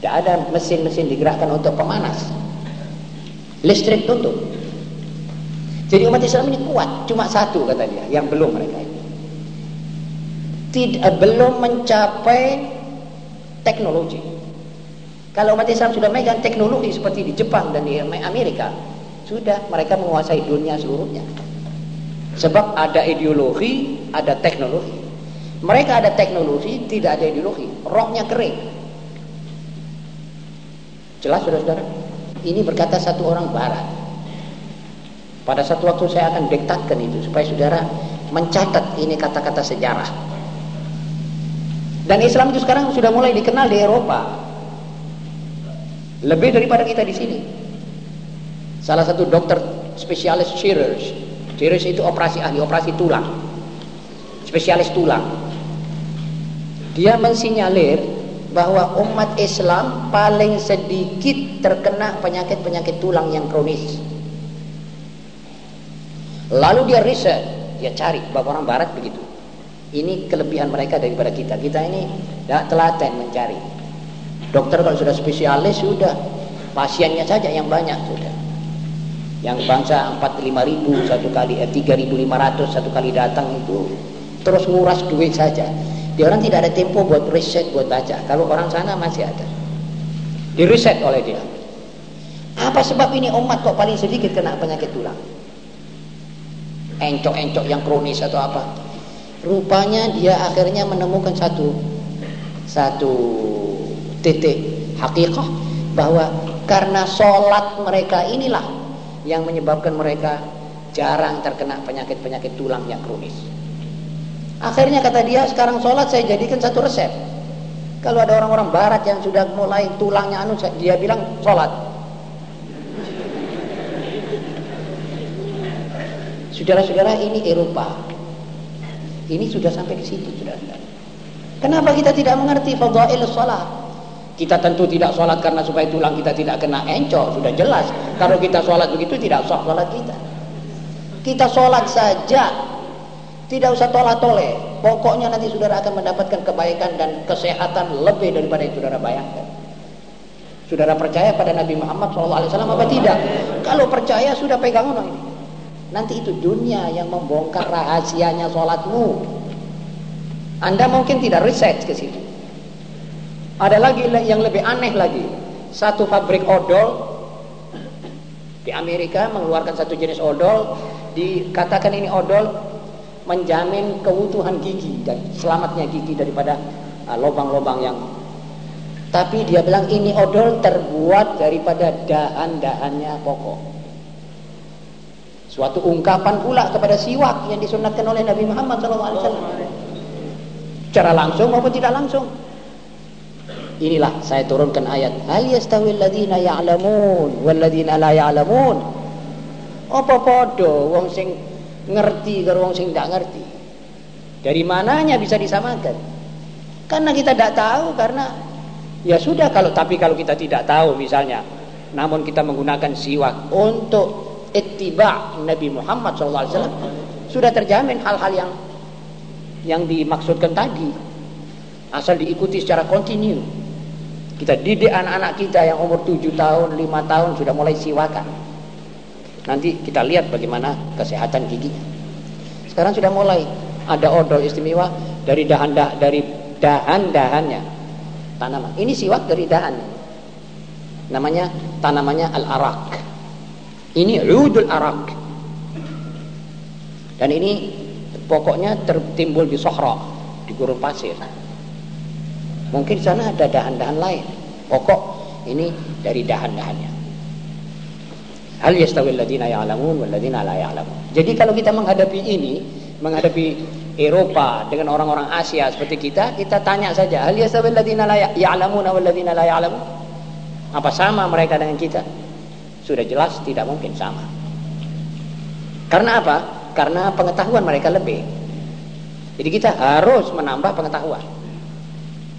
tidak ada mesin-mesin digerakkan untuk pemanas. Listrik tutup. Jadi umat Islam ini kuat, cuma satu kata dia, yang belum mereka tidak eh, belum mencapai teknologi. Kalau umat Islam sudah megang teknologi seperti di Jepang dan di Amerika, sudah mereka menguasai dunia seluruhnya. Sebab ada ideologi, ada teknologi. Mereka ada teknologi, tidak ada ideologi. Rohnya kering. Jelas saudara-saudara? Ini berkata satu orang barat. Pada satu waktu saya akan diktatkan itu supaya saudara mencatat ini kata-kata sejarah. Dan Islam itu sekarang sudah mulai dikenal di Eropa. Lebih daripada kita di sini. Salah satu dokter spesialis Shearers. Shearers itu operasi ahli, operasi tulang. Spesialis tulang. Dia mensinyalir bahwa umat Islam paling sedikit terkena penyakit-penyakit tulang yang kronis. Lalu dia riset, dia cari bahwa orang barat begitu. Ini kelebihan mereka daripada kita. Kita ini tidak telaten mencari. Dokter kalau sudah spesialis sudah pasiennya saja yang banyak sudah. Yang bangsa 45 ribu satu kali, eh, 3.500 satu kali datang itu terus nguras duit saja. Dia orang tidak ada tempo buat riset, buat baca. Kalau orang sana masih ada. Di riset oleh dia. Apa sebab ini umat kok paling sedikit kena penyakit tulang? Encok-encok yang kronis atau apa? Rupanya dia akhirnya menemukan satu satu titik hakikah bahwa karena sholat mereka inilah yang menyebabkan mereka jarang terkena penyakit-penyakit tulang yang kronis. Akhirnya kata dia sekarang sholat saya jadikan satu resep. Kalau ada orang-orang barat yang sudah mulai tulangnya anu dia bilang sholat. Saudara-saudara ini Eropa. Ini sudah sampai ke situ saudara. Kenapa kita tidak mengerti fadail sholat? Kita tentu tidak sholat karena supaya tulang kita tidak kena encok, sudah jelas. Kalau kita sholat begitu tidak sah sholat kita. Kita sholat saja, tidak usah tolak tole. Pokoknya nanti saudara akan mendapatkan kebaikan dan kesehatan lebih daripada yang saudara bayangkan. Saudara percaya pada Nabi Muhammad SAW apa tidak? Kalau percaya sudah pegang ini. Nanti itu dunia yang membongkar rahasianya sholatmu. Anda mungkin tidak riset ke situ. Ada lagi yang lebih aneh lagi. Satu pabrik odol di Amerika mengeluarkan satu jenis odol, dikatakan ini odol menjamin keutuhan gigi dan selamatnya gigi daripada uh, lubang-lubang uh, yang tapi dia bilang ini odol terbuat daripada dahan-dahannya pokok. Suatu ungkapan pula kepada siwak yang disunatkan oleh Nabi Muhammad SAW. Secara langsung maupun tidak langsung. Inilah saya turunkan ayat. Hal yastawil ladina ya'lamun wal ladina la ya'lamun. Apa podo wong sing ngerti karo wong sing tidak ngerti. Dari mananya bisa disamakan? Karena kita tidak tahu karena ya sudah kalau tapi kalau kita tidak tahu misalnya namun kita menggunakan siwak untuk ittiba Nabi Muhammad SAW sudah terjamin hal-hal yang yang dimaksudkan tadi asal diikuti secara kontinu kita didik anak-anak kita yang umur 7 tahun 5 tahun sudah mulai siwakan. Nanti kita lihat bagaimana kesehatan gigi sekarang sudah mulai ada odol istimewa dari dahan dah dari dahan-dahannya. Tanaman. Ini siwak dari dahan. Namanya tanamannya al-arak. Ini udul arak. Dan ini pokoknya tertimbul di Sohra, di gurun pasir. Mungkin sana ada dahan-dahan lain. Pokok ini dari dahan-dahannya. Hal yastawil ladina ya'lamun wal ladina la ya'lamun. Jadi kalau kita menghadapi ini, menghadapi Eropa dengan orang-orang Asia seperti kita, kita tanya saja, hal yastawil ladina la ya'lamun wal ladina la ya'lamun? Apa sama mereka dengan kita? sudah jelas tidak mungkin sama. Karena apa? Karena pengetahuan mereka lebih. Jadi kita harus menambah pengetahuan.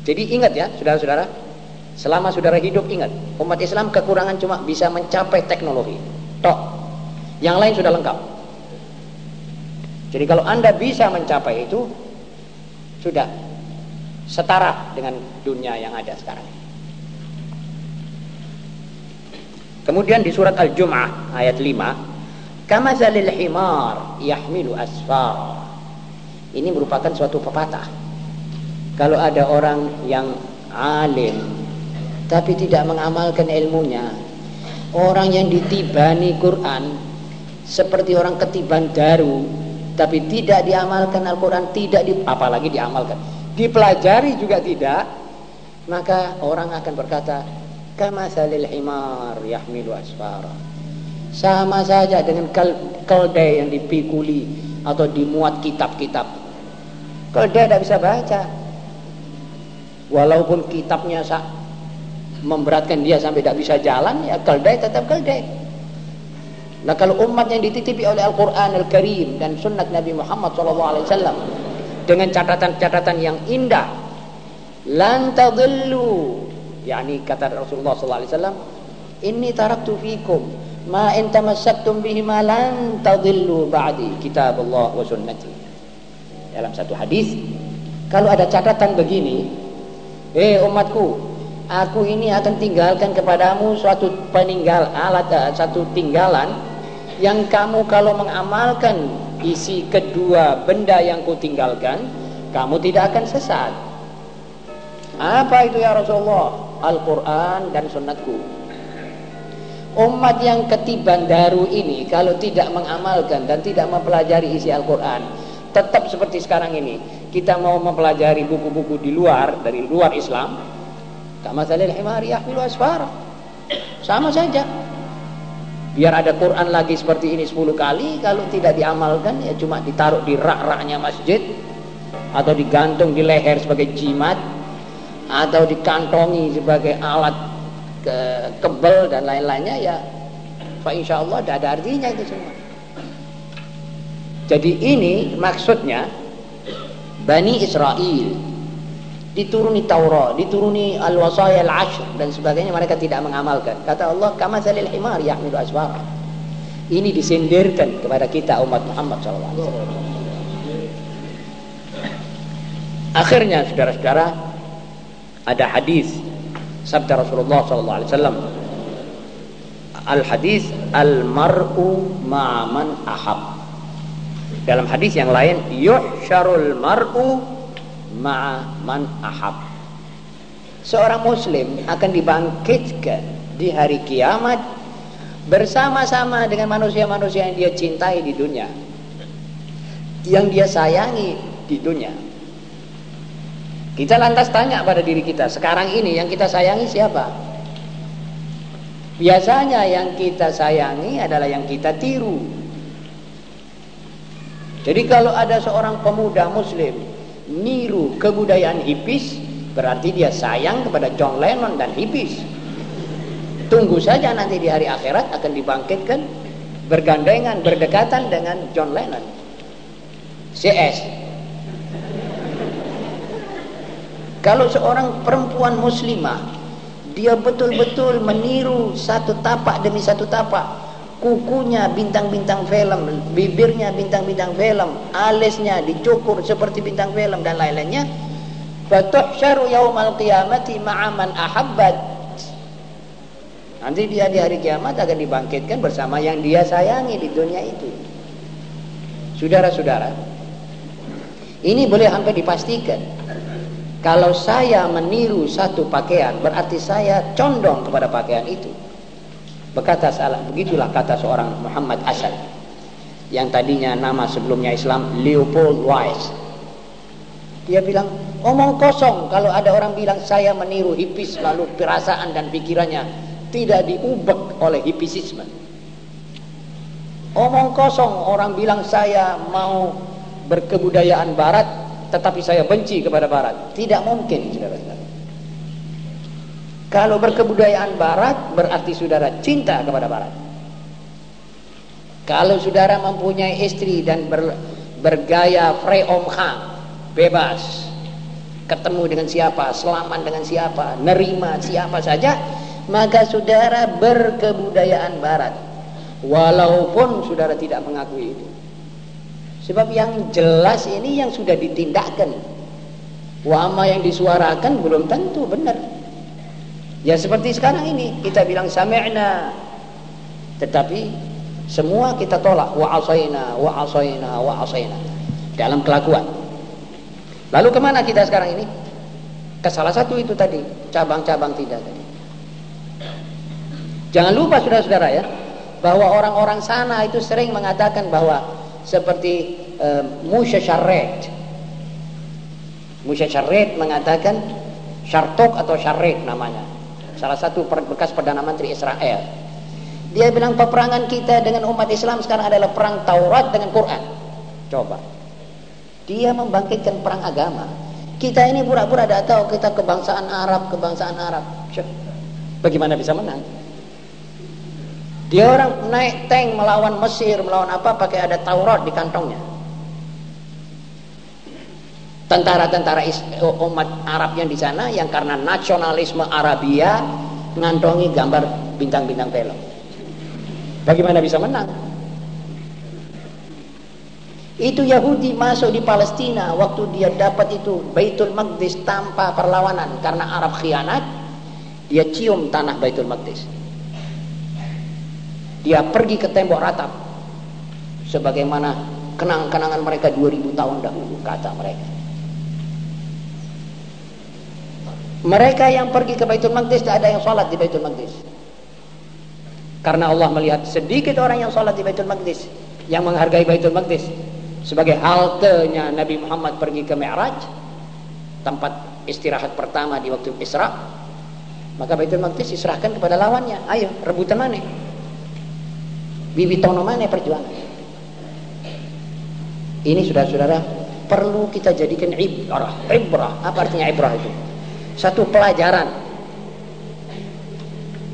Jadi ingat ya, saudara-saudara, selama saudara hidup ingat, umat Islam kekurangan cuma bisa mencapai teknologi. Tok. Yang lain sudah lengkap. Jadi kalau Anda bisa mencapai itu sudah setara dengan dunia yang ada sekarang. Kemudian di surat Al-Jum'ah ayat 5, "Kamazalil himar yahmilu asfar." Ini merupakan suatu pepatah. Kalau ada orang yang alim tapi tidak mengamalkan ilmunya, orang yang ditibani Quran seperti orang ketiban daru tapi tidak diamalkan Al-Quran tidak di, apalagi diamalkan. Dipelajari juga tidak maka orang akan berkata kama salil himar yahmilu asfara. Sama saja dengan keldai yang dipikuli atau dimuat kitab-kitab. Keldai tidak bisa baca walaupun kitabnya memberatkan dia sampai tidak bisa jalan ya keldai tetap keldai nah kalau umat yang dititipi oleh Al-Quran Al-Karim dan sunnah Nabi Muhammad SAW dengan catatan-catatan yang indah lan tadillu yakni kata Rasulullah wasallam inni taraktu fikum ma in tamassaktum bihi ma lan tadillu ba'di kitab Allah wa sunnati. Dalam satu hadis kalau ada catatan begini eh umatku aku ini akan tinggalkan kepadamu suatu peninggal alat eh, satu tinggalan yang kamu kalau mengamalkan isi kedua benda yang kutinggalkan kamu tidak akan sesat. Apa itu ya Rasulullah? Al-Quran dan sunnatku. Umat yang ketiban daru ini kalau tidak mengamalkan dan tidak mempelajari isi Al-Quran tetap seperti sekarang ini. Kita mau mempelajari buku-buku di luar dari luar Islam. Kama salil himari yahmilu asfara sama saja. Biar ada Quran lagi seperti ini 10 kali kalau tidak diamalkan ya cuma ditaruh di rak-raknya masjid atau digantung di leher sebagai jimat atau dikantongi sebagai alat ke kebel dan lain-lainnya ya Pak Insya Allah tidak ada artinya itu semua jadi ini maksudnya Bani Israel dituruni Taurat, dituruni Al-Wasaya Al-Ashr dan sebagainya mereka tidak mengamalkan. Kata Allah, "Kama salil himar yahmilu asfara." Ini disindirkan kepada kita umat Muhammad SAW. Akhirnya saudara-saudara ada hadis sabda Rasulullah sallallahu alaihi wasallam al hadis al mar'u ma'aman ahab dalam hadis yang lain yuhsyarul mar'u ma'aman ahab seorang muslim akan dibangkitkan di hari kiamat bersama-sama dengan manusia-manusia yang dia cintai di dunia yang dia sayangi di dunia kita lantas tanya pada diri kita, sekarang ini yang kita sayangi siapa? Biasanya yang kita sayangi adalah yang kita tiru. Jadi kalau ada seorang pemuda muslim niru kebudayaan hipis, berarti dia sayang kepada John Lennon dan hipis. Tunggu saja nanti di hari akhirat akan dibangkitkan bergandengan, berdekatan dengan John Lennon. CS Kalau seorang perempuan muslimah dia betul-betul meniru satu tapak demi satu tapak kukunya bintang-bintang film bibirnya bintang-bintang film alisnya dicukur seperti bintang film dan lain-lainnya. Fatuhsyaru yaumal qiyamati ma'aman ahabbat nanti dia di hari kiamat akan dibangkitkan bersama yang dia sayangi di dunia itu. Saudara-saudara ini boleh hampir dipastikan. Kalau saya meniru satu pakaian, berarti saya condong kepada pakaian itu. Berkata salah, begitulah kata seorang Muhammad Asad yang tadinya nama sebelumnya Islam Leopold Weiss. Dia bilang, omong kosong kalau ada orang bilang saya meniru hipis lalu perasaan dan pikirannya tidak diubek oleh hipisisme. Omong kosong orang bilang saya mau berkebudayaan barat tetapi saya benci kepada barat. Tidak mungkin, saudara-saudara. Kalau berkebudayaan barat berarti saudara cinta kepada barat. Kalau saudara mempunyai istri dan ber, bergaya free om hang, bebas, ketemu dengan siapa, selaman dengan siapa, nerima siapa saja, maka saudara berkebudayaan barat. Walaupun saudara tidak mengakui itu. Sebab yang jelas ini yang sudah ditindakkan. Wama yang disuarakan belum tentu benar. Ya seperti sekarang ini kita bilang sami'na tetapi semua kita tolak wa asaina wa asaina wa asaina dalam kelakuan. Lalu ke mana kita sekarang ini? Ke salah satu itu tadi cabang-cabang tidak tadi. Jangan lupa saudara-saudara ya bahwa orang-orang sana itu sering mengatakan bahwa seperti Musa Syarret Musa Syarret mengatakan Syartok atau Syarret namanya salah satu bekas Perdana Menteri Israel. Dia bilang peperangan kita dengan umat Islam sekarang adalah perang Taurat dengan Quran. Coba. Dia membangkitkan perang agama. Kita ini pura-pura tidak tahu kita kebangsaan Arab kebangsaan Arab. Bagaimana bisa menang? Dia orang naik tank melawan Mesir, melawan apa, pakai ada Taurat di kantongnya. Tentara-tentara umat Arab yang di sana yang karena nasionalisme Arabia ngantongi gambar bintang-bintang film. Bagaimana bisa menang? Itu Yahudi masuk di Palestina waktu dia dapat itu Baitul Maqdis tanpa perlawanan karena Arab khianat, dia cium tanah Baitul Maqdis. Dia pergi ke tembok ratap. Sebagaimana kenang-kenangan mereka 2000 tahun dahulu, kata mereka. Mereka yang pergi ke Baitul Maqdis tidak ada yang sholat di Baitul Maqdis. Karena Allah melihat sedikit orang yang sholat di Baitul Maqdis, yang menghargai Baitul Maqdis sebagai haltenya Nabi Muhammad pergi ke Mi'raj, tempat istirahat pertama di waktu Isra. Maka Baitul Maqdis diserahkan kepada lawannya. Ayo, rebutan mana? Bibi tono mana perjuangan? Ini saudara-saudara perlu kita jadikan ibrah. Ibrah, apa artinya ibrah itu? Satu pelajaran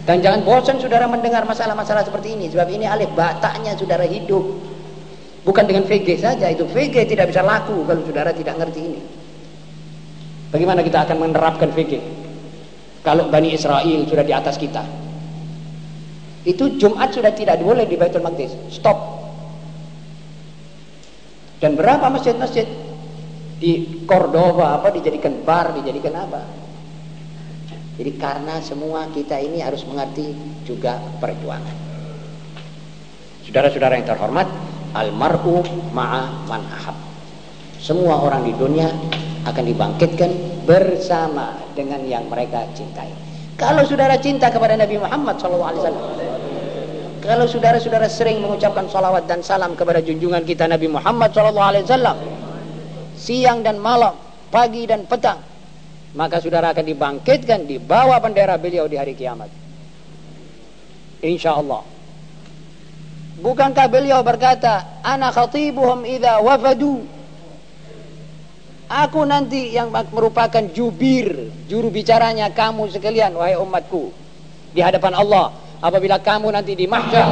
dan jangan bosan saudara mendengar masalah-masalah seperti ini. Sebab ini alif bataknya saudara hidup. Bukan dengan VG saja. Itu VG tidak bisa laku kalau saudara tidak ngerti ini. Bagaimana kita akan menerapkan VG? Kalau Bani Israel sudah di atas kita. Itu Jumat sudah tidak boleh di Baitul Maqdis. Stop. Dan berapa masjid-masjid di Cordoba apa dijadikan bar, dijadikan apa? Jadi karena semua kita ini harus mengerti juga perjuangan. Saudara-saudara yang terhormat, almar'u ma'a man ahab. Semua orang di dunia akan dibangkitkan bersama dengan yang mereka cintai. Kalau saudara cinta kepada Nabi Muhammad SAW, kalau saudara-saudara sering mengucapkan salawat dan salam kepada junjungan kita Nabi Muhammad SAW, siang dan malam, pagi dan petang, maka saudara akan dibangkitkan di bawah bendera beliau di hari kiamat. Insya Allah. Bukankah beliau berkata, Ana khatibuhum idha wafadu. Aku nanti yang merupakan jubir, juru bicaranya kamu sekalian, wahai umatku. Di hadapan Allah. Apabila kamu nanti di mahsyar.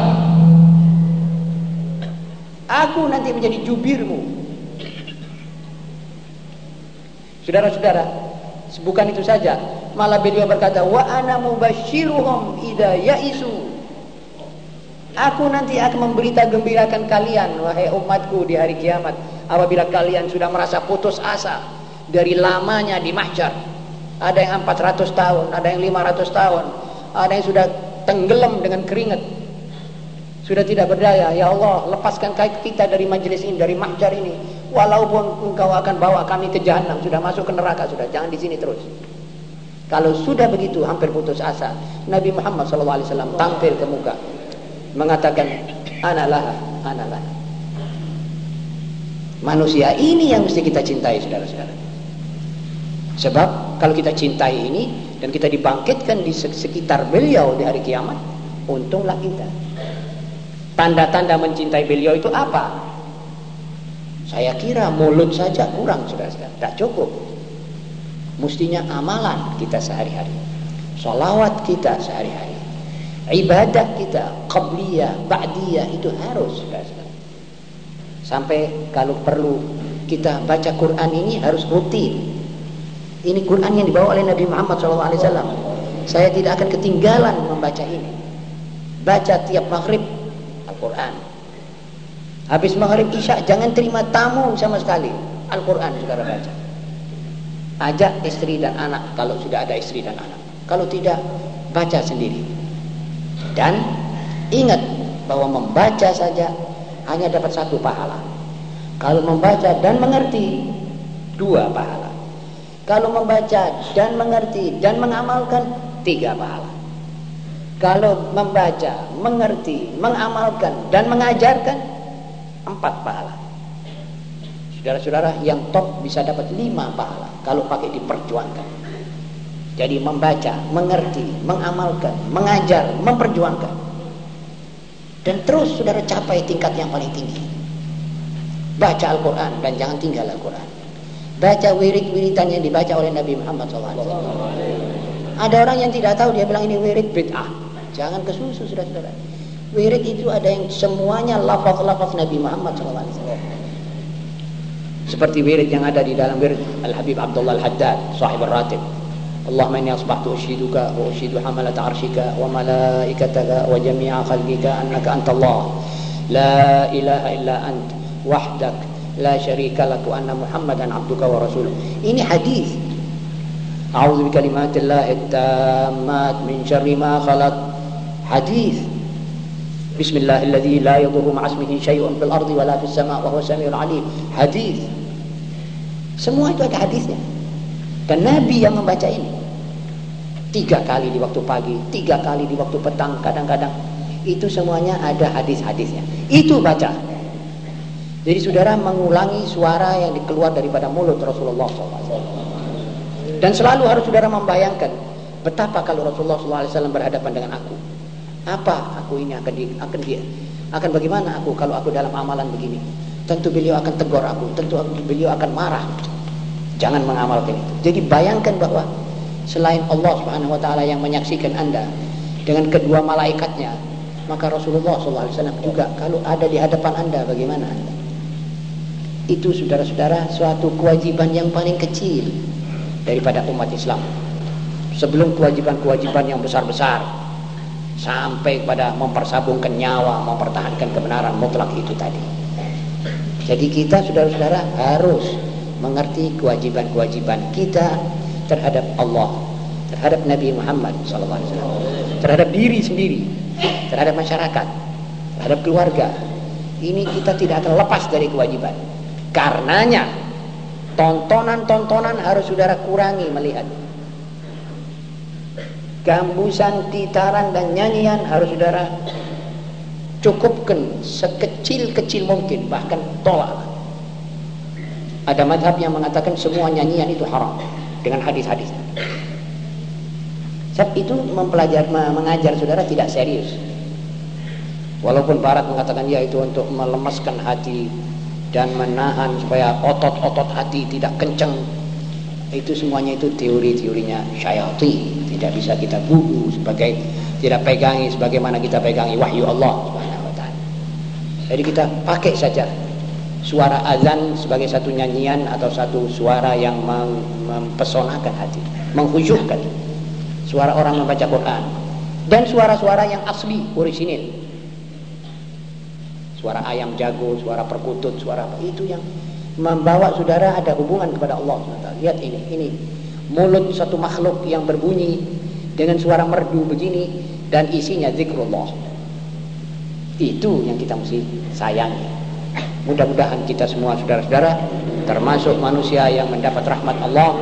Aku nanti menjadi jubirmu. Saudara-saudara, Bukan itu saja, malah beliau berkata, "Wa ana mubasyiruhum idza yaisu." Aku nanti akan memberita gembirakan kalian wahai umatku di hari kiamat apabila kalian sudah merasa putus asa dari lamanya di mahsyar. Ada yang 400 tahun, ada yang 500 tahun, ada yang sudah tenggelam dengan keringat. Sudah tidak berdaya, ya Allah, lepaskan kita dari majelis ini, dari mahsyar ini Walaupun engkau akan bawa kami ke jahanam, sudah masuk ke neraka sudah, jangan di sini terus. Kalau sudah begitu hampir putus asa, Nabi Muhammad SAW tampil ke muka mengatakan analah, analah. Manusia ini yang mesti kita cintai saudara-saudara. Sebab kalau kita cintai ini dan kita dibangkitkan di sekitar beliau di hari kiamat, untunglah kita. Tanda-tanda mencintai beliau itu apa? Saya kira mulut saja kurang sudah sudah tidak cukup. Mestinya amalan kita sehari-hari. Salawat kita sehari-hari. Ibadah kita, qabliyah, ba'diyah itu harus sudah sudah. Sampai kalau perlu kita baca Quran ini harus rutin. Ini Quran yang dibawa oleh Nabi Muhammad SAW. Saya tidak akan ketinggalan membaca ini. Baca tiap maghrib Al-Quran Habis maghrib isya jangan terima tamu sama sekali. Al-Quran saudara baca. Ajak istri dan anak kalau sudah ada istri dan anak. Kalau tidak baca sendiri. Dan ingat bahwa membaca saja hanya dapat satu pahala. Kalau membaca dan mengerti dua pahala. Kalau membaca dan mengerti dan mengamalkan tiga pahala. Kalau membaca, mengerti, mengamalkan dan mengajarkan empat pahala. Saudara-saudara yang top bisa dapat lima pahala kalau pakai diperjuangkan. Jadi membaca, mengerti, mengamalkan, mengajar, memperjuangkan. Dan terus saudara capai tingkat yang paling tinggi. Baca Al-Quran dan jangan tinggal Al-Quran. Baca wirid-wiridan yang dibaca oleh Nabi Muhammad SAW ada orang yang tidak tahu dia bilang ini wirid bid'ah. Jangan kesusu saudara-saudara Wirid itu ada yang semuanya lafaz-lafaz Nabi Muhammad SAW. Seperti wirid yang ada di dalam wirid Al-Habib Abdullah Al-Haddad, sahib al-ratib. Allahumma inni asbahtu ushiduka wa ushidu hamalat arshika wa malaikataka wa jami'a khalqika annaka anta Allah. La ilaha illa ant wahdak la syarika lak wa anna Muhammadan abduka wa rasuluh. Ini hadis. A'udzu bikalimatillahi tammat min syarri ma khalaq. Hadis Bismillahilladzi la yadurru ma'asmihi syai'un fil ardi wala fis sama' wa huwa samiul alim. Hadis. Semua itu ada hadisnya. Dan Nabi yang membaca ini. Tiga kali di waktu pagi, tiga kali di waktu petang, kadang-kadang. Itu semuanya ada hadis-hadisnya. Itu baca. Jadi saudara mengulangi suara yang dikeluar daripada mulut Rasulullah SAW. Dan selalu harus saudara membayangkan betapa kalau Rasulullah SAW berhadapan dengan aku. Apa aku ini akan di, akan dia akan bagaimana aku kalau aku dalam amalan begini? Tentu beliau akan tegur aku, tentu beliau akan marah. Jangan mengamalkan itu. Jadi bayangkan bahwa selain Allah Subhanahu wa taala yang menyaksikan Anda dengan kedua malaikatnya, maka Rasulullah SAW juga kalau ada di hadapan Anda bagaimana Anda? Itu saudara-saudara suatu kewajiban yang paling kecil daripada umat Islam. Sebelum kewajiban-kewajiban yang besar-besar sampai pada mempersabungkan nyawa, mempertahankan kebenaran mutlak itu tadi. Jadi kita saudara-saudara harus mengerti kewajiban-kewajiban kita terhadap Allah, terhadap Nabi Muhammad SAW, terhadap diri sendiri, terhadap masyarakat, terhadap keluarga. Ini kita tidak akan lepas dari kewajiban. Karenanya tontonan-tontonan harus saudara kurangi melihat. Gambusan, titaran dan nyanyian harus saudara cukupkan sekecil-kecil mungkin bahkan tolak. Ada madhab yang mengatakan semua nyanyian itu haram dengan hadis-hadis. Sebab itu mempelajar mengajar saudara tidak serius. Walaupun Barat mengatakan ya itu untuk melemaskan hati, dan menahan supaya otot-otot hati tidak kencang itu semuanya itu teori-teorinya syaitan tidak bisa kita buku sebagai tidak pegangi sebagaimana kita pegangi wahyu Allah Subhanahu wa. Jadi kita pakai saja suara azan sebagai satu nyanyian atau satu suara yang mempesonakan hati, menghusyukkan. Suara orang membaca Quran dan suara-suara yang asli, orisinil suara ayam jago, suara perkutut, suara apa itu yang membawa saudara ada hubungan kepada Allah Lihat ini, ini mulut satu makhluk yang berbunyi dengan suara merdu begini dan isinya zikrullah. Itu yang kita mesti sayangi. Mudah-mudahan kita semua saudara-saudara termasuk manusia yang mendapat rahmat Allah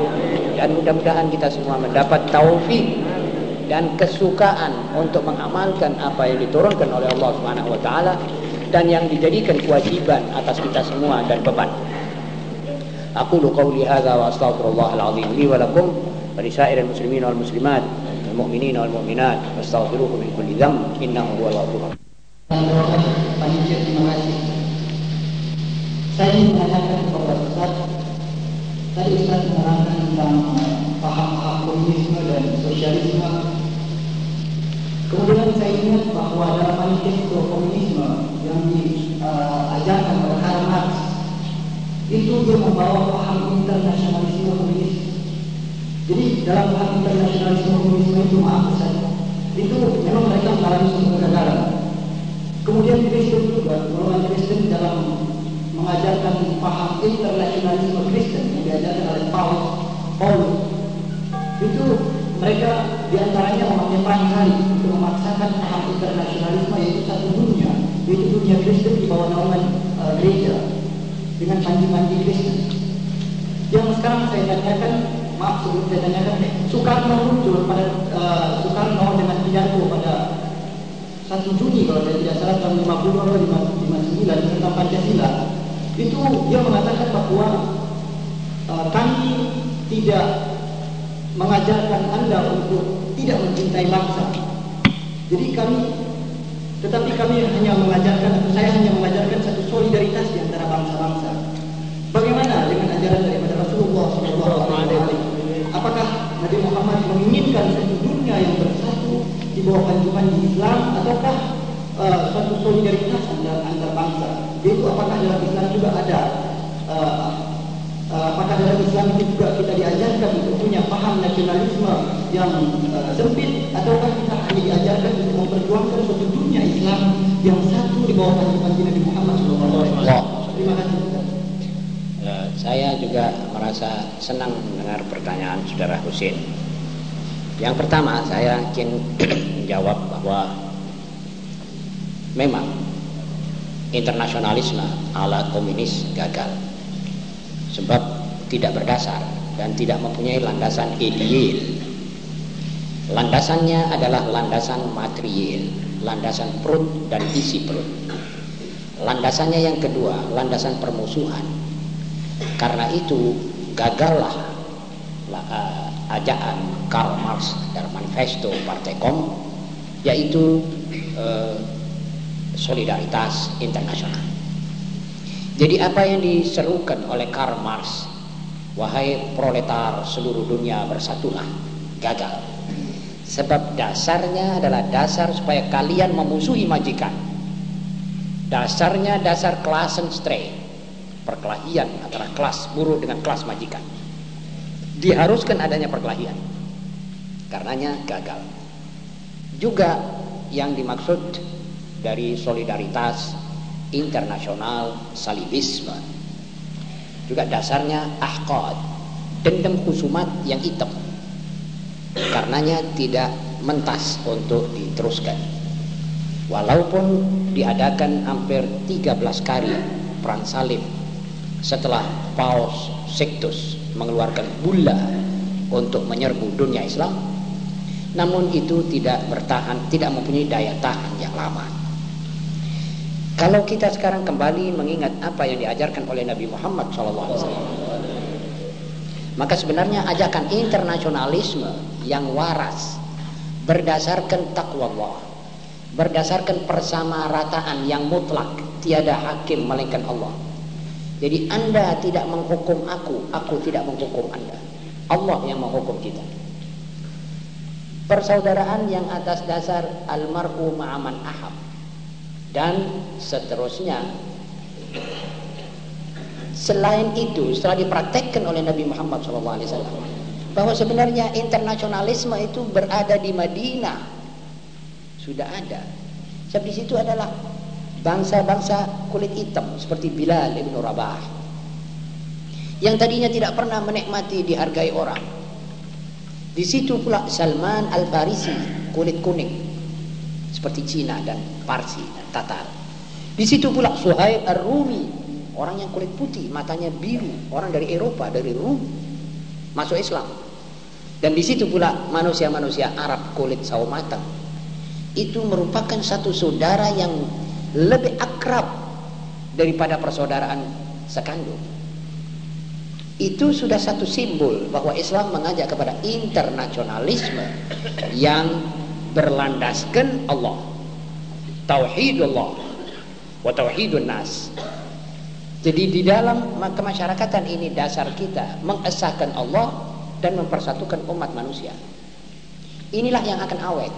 dan mudah-mudahan kita semua mendapat taufik dan kesukaan untuk mengamalkan apa yang diturunkan oleh Allah Subhanahu wa taala dan yang dijadikan kewajiban atas kita semua dan beban. Wa li sa'iril muslimin wal muslimat wal mu'minin wal mu'minat wastaghfiruhu min kulli dhanb innahu huwal ghafurur Panitia terima kasih. Saya ingin menanyakan kepada Ustaz. Tadi Ustaz menerangkan tentang paham-paham komunisme dan sosialisme Kemudian saya ingat bahawa dalam manifesto komunisme yang diajarkan oleh Karl Marx itu dia membawa paham internasionalisme komunis. Jadi dalam paham internasionalisme komunisme itu maaf saja. Itu memang mereka mengalami suatu kegagalan. Kemudian Kristen juga, golongan Kristen dalam mengajarkan paham internasionalisme Kristen yang diajarkan oleh Paulus, Paulus itu mereka di antaranya memakai pangkali untuk memaksakan paham internasionalisme yaitu satu dunia yaitu dunia Kristen di bawah naungan uh, gereja dengan panji-panji Kristen yang sekarang saya tanyakan maaf sebelum saya tanyakan Soekarno muncul pada uh, Soekarno dengan pidato pada 1 Juni kalau saya tidak salah tahun 50 atau 59 tentang Pancasila itu dia mengatakan bahwa uh, kami tidak mengajarkan anda untuk tidak mencintai bangsa. Jadi kami, tetapi kami hanya mengajarkan, saya hanya mengajarkan satu solidaritas di antara bangsa-bangsa. Bagaimana dengan ajaran daripada Rasulullah SAW? Apakah Nabi Muhammad menginginkan satu dunia yang bersatu di bawah panjuman di Islam, ataukah uh, suatu solidaritas antara, antara bangsa? Itu apakah dalam Islam juga ada uh, Eh, apakah dalam Islam itu juga kita diajarkan untuk punya paham nasionalisme yang sempit ataukah kita hanya diajarkan memperjuangkan suatu dunia Islam yang satu di bawah pasukan Nabi Muhammad SAW. Terima kasih. Uh, saya juga merasa senang mendengar pertanyaan saudara Husin. Yang pertama saya ingin [clears throat] menjawab bahwa memang internasionalisme ala komunis gagal sebab tidak berdasar dan tidak mempunyai landasan ideal landasannya adalah landasan material landasan perut dan isi perut. Landasannya yang kedua, landasan permusuhan. Karena itu gagallah uh, ajaan Karl Marx dalam manifesto Partai Kom yaitu uh, solidaritas internasional. Jadi apa yang diserukan oleh Karl Marx, wahai proletar seluruh dunia bersatulah, gagal. Sebab dasarnya adalah dasar supaya kalian memusuhi majikan. Dasarnya dasar Klassenstreit, perkelahian antara kelas buruh dengan kelas majikan. Diharuskan adanya perkelahian. Karenanya gagal. Juga yang dimaksud dari solidaritas internasional salibisme. Juga dasarnya ahqad, dendam khusumat yang hitam. Karenanya tidak mentas untuk diteruskan. Walaupun diadakan hampir 13 kali perang salib setelah Paus Sextus mengeluarkan bulla untuk menyerbu dunia Islam, namun itu tidak bertahan, tidak mempunyai daya tahan yang lama. Kalau kita sekarang kembali mengingat apa yang diajarkan oleh Nabi Muhammad SAW, maka sebenarnya ajakan internasionalisme yang waras berdasarkan takwa Allah, berdasarkan persamarataan yang mutlak, tiada hakim melainkan Allah. Jadi anda tidak menghukum aku, aku tidak menghukum anda. Allah yang menghukum kita. Persaudaraan yang atas dasar almarhum ma'aman ahab dan seterusnya selain itu setelah dipraktekkan oleh Nabi Muhammad SAW bahwa sebenarnya internasionalisme itu berada di Madinah. Sudah ada. Sebab di situ adalah bangsa-bangsa kulit hitam seperti Bilal ibn Rabah yang tadinya tidak pernah menikmati dihargai orang. Di situ pula Salman Al Farisi kulit kuning seperti Cina dan Parsi dan Tatar. Di situ pula Suhaib Ar-Rumi, orang yang kulit putih, matanya biru, orang dari Eropa, dari Rum, masuk Islam. Dan di situ pula manusia-manusia Arab kulit sawo matang. Itu merupakan satu saudara yang lebih akrab daripada persaudaraan sekandung. Itu sudah satu simbol bahwa Islam mengajak kepada internasionalisme yang berlandaskan Allah tauhidullah wa tauhidun nas jadi di dalam kemasyarakatan ini dasar kita mengesahkan Allah dan mempersatukan umat manusia. Inilah yang akan awet.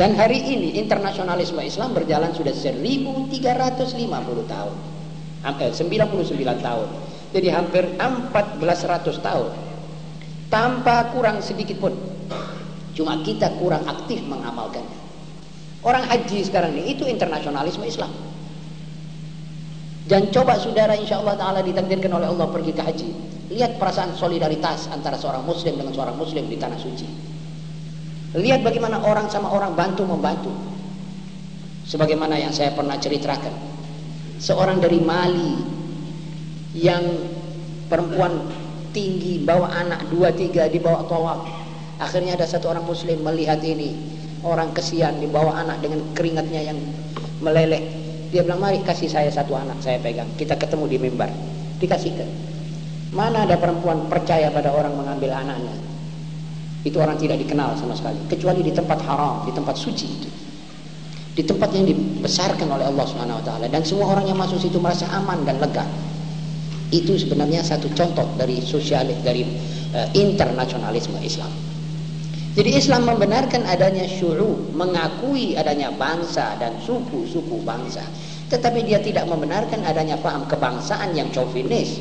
Dan hari ini internasionalisme Islam berjalan sudah 1350 tahun. Hampir 99 tahun. Jadi hampir 1400 tahun. Tanpa kurang sedikit pun. Cuma kita kurang aktif mengamalkannya. Orang haji sekarang ini itu internasionalisme Islam. Dan coba saudara insya Allah Ta'ala ditakdirkan oleh Allah pergi ke haji. Lihat perasaan solidaritas antara seorang muslim dengan seorang muslim di tanah suci. Lihat bagaimana orang sama orang bantu membantu. Sebagaimana yang saya pernah ceritakan. Seorang dari Mali yang perempuan tinggi bawa anak dua tiga dibawa tawaf Akhirnya ada satu orang muslim melihat ini. Orang kesian dibawa anak dengan keringatnya yang meleleh. Dia bilang, mari kasih saya satu anak, saya pegang. Kita ketemu di mimbar. Dikasihkan. Mana ada perempuan percaya pada orang mengambil anaknya. Itu orang tidak dikenal sama sekali. Kecuali di tempat haram, di tempat suci itu. Di tempat yang dibesarkan oleh Allah Subhanahu Wa Taala dan semua orang yang masuk situ merasa aman dan lega. Itu sebenarnya satu contoh dari sosialis dari uh, internasionalisme Islam. Jadi Islam membenarkan adanya syuru, mengakui adanya bangsa dan suku-suku bangsa. Tetapi dia tidak membenarkan adanya paham kebangsaan yang chauvinis.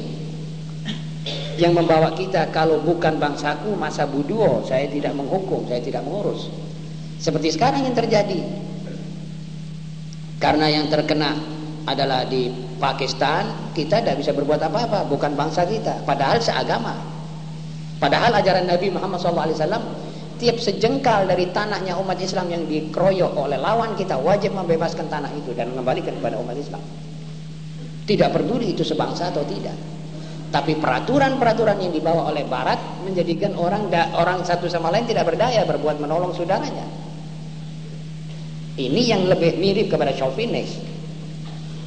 Yang membawa kita kalau bukan bangsaku masa buduo, saya tidak menghukum, saya tidak mengurus. Seperti sekarang yang terjadi. Karena yang terkena adalah di Pakistan, kita tidak bisa berbuat apa-apa, bukan bangsa kita, padahal seagama. Padahal ajaran Nabi Muhammad SAW tiap sejengkal dari tanahnya umat Islam yang dikeroyok oleh lawan kita wajib membebaskan tanah itu dan mengembalikan kepada umat Islam. Tidak peduli itu sebangsa atau tidak. Tapi peraturan-peraturan yang dibawa oleh Barat menjadikan orang orang satu sama lain tidak berdaya berbuat menolong saudaranya. Ini yang lebih mirip kepada chauvinis.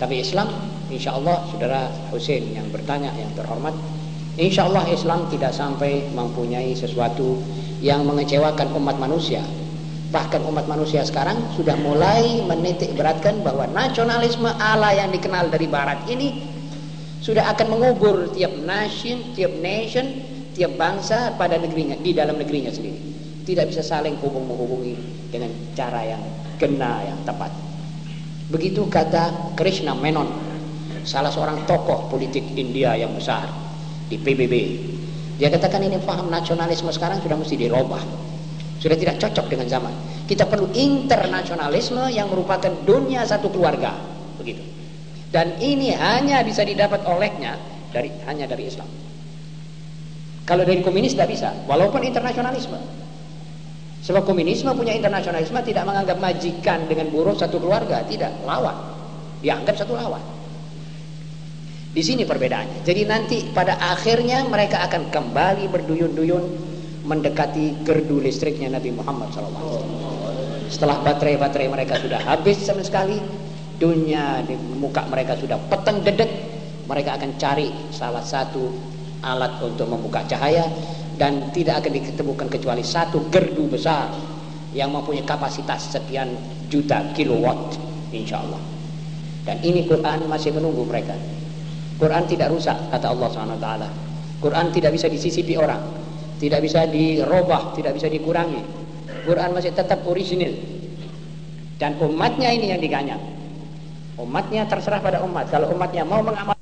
Tapi Islam, insya Allah, saudara Hussein yang bertanya, yang terhormat, insya Allah Islam tidak sampai mempunyai sesuatu yang mengecewakan umat manusia. Bahkan umat manusia sekarang sudah mulai menitik beratkan bahwa nasionalisme ala yang dikenal dari Barat ini sudah akan mengubur tiap nation, tiap nation, tiap bangsa pada negerinya, di dalam negerinya sendiri. Tidak bisa saling hubung menghubungi dengan cara yang kena yang tepat. Begitu kata Krishna Menon, salah seorang tokoh politik India yang besar di PBB. Dia katakan ini paham nasionalisme sekarang sudah mesti dirubah. Sudah tidak cocok dengan zaman. Kita perlu internasionalisme yang merupakan dunia satu keluarga. Begitu. Dan ini hanya bisa didapat olehnya dari hanya dari Islam. Kalau dari komunis tidak bisa, walaupun internasionalisme. Sebab komunisme punya internasionalisme tidak menganggap majikan dengan buruh satu keluarga, tidak, lawan. Dianggap satu lawan. Di sini perbedaannya. Jadi nanti pada akhirnya mereka akan kembali berduyun-duyun mendekati gerdu listriknya Nabi Muhammad SAW. Setelah baterai-baterai mereka sudah habis sama sekali, dunia di muka mereka sudah peteng dedek, mereka akan cari salah satu alat untuk membuka cahaya dan tidak akan ditemukan kecuali satu gerdu besar yang mempunyai kapasitas sekian juta kilowatt insya Allah dan ini Quran masih menunggu mereka Quran tidak rusak kata Allah SWT Quran tidak bisa disisipi orang. Tidak bisa dirubah tidak bisa dikurangi. Quran masih tetap original. Dan umatnya ini yang diganyang umatnya terserah pada umat. Kalau umatnya mau mengamal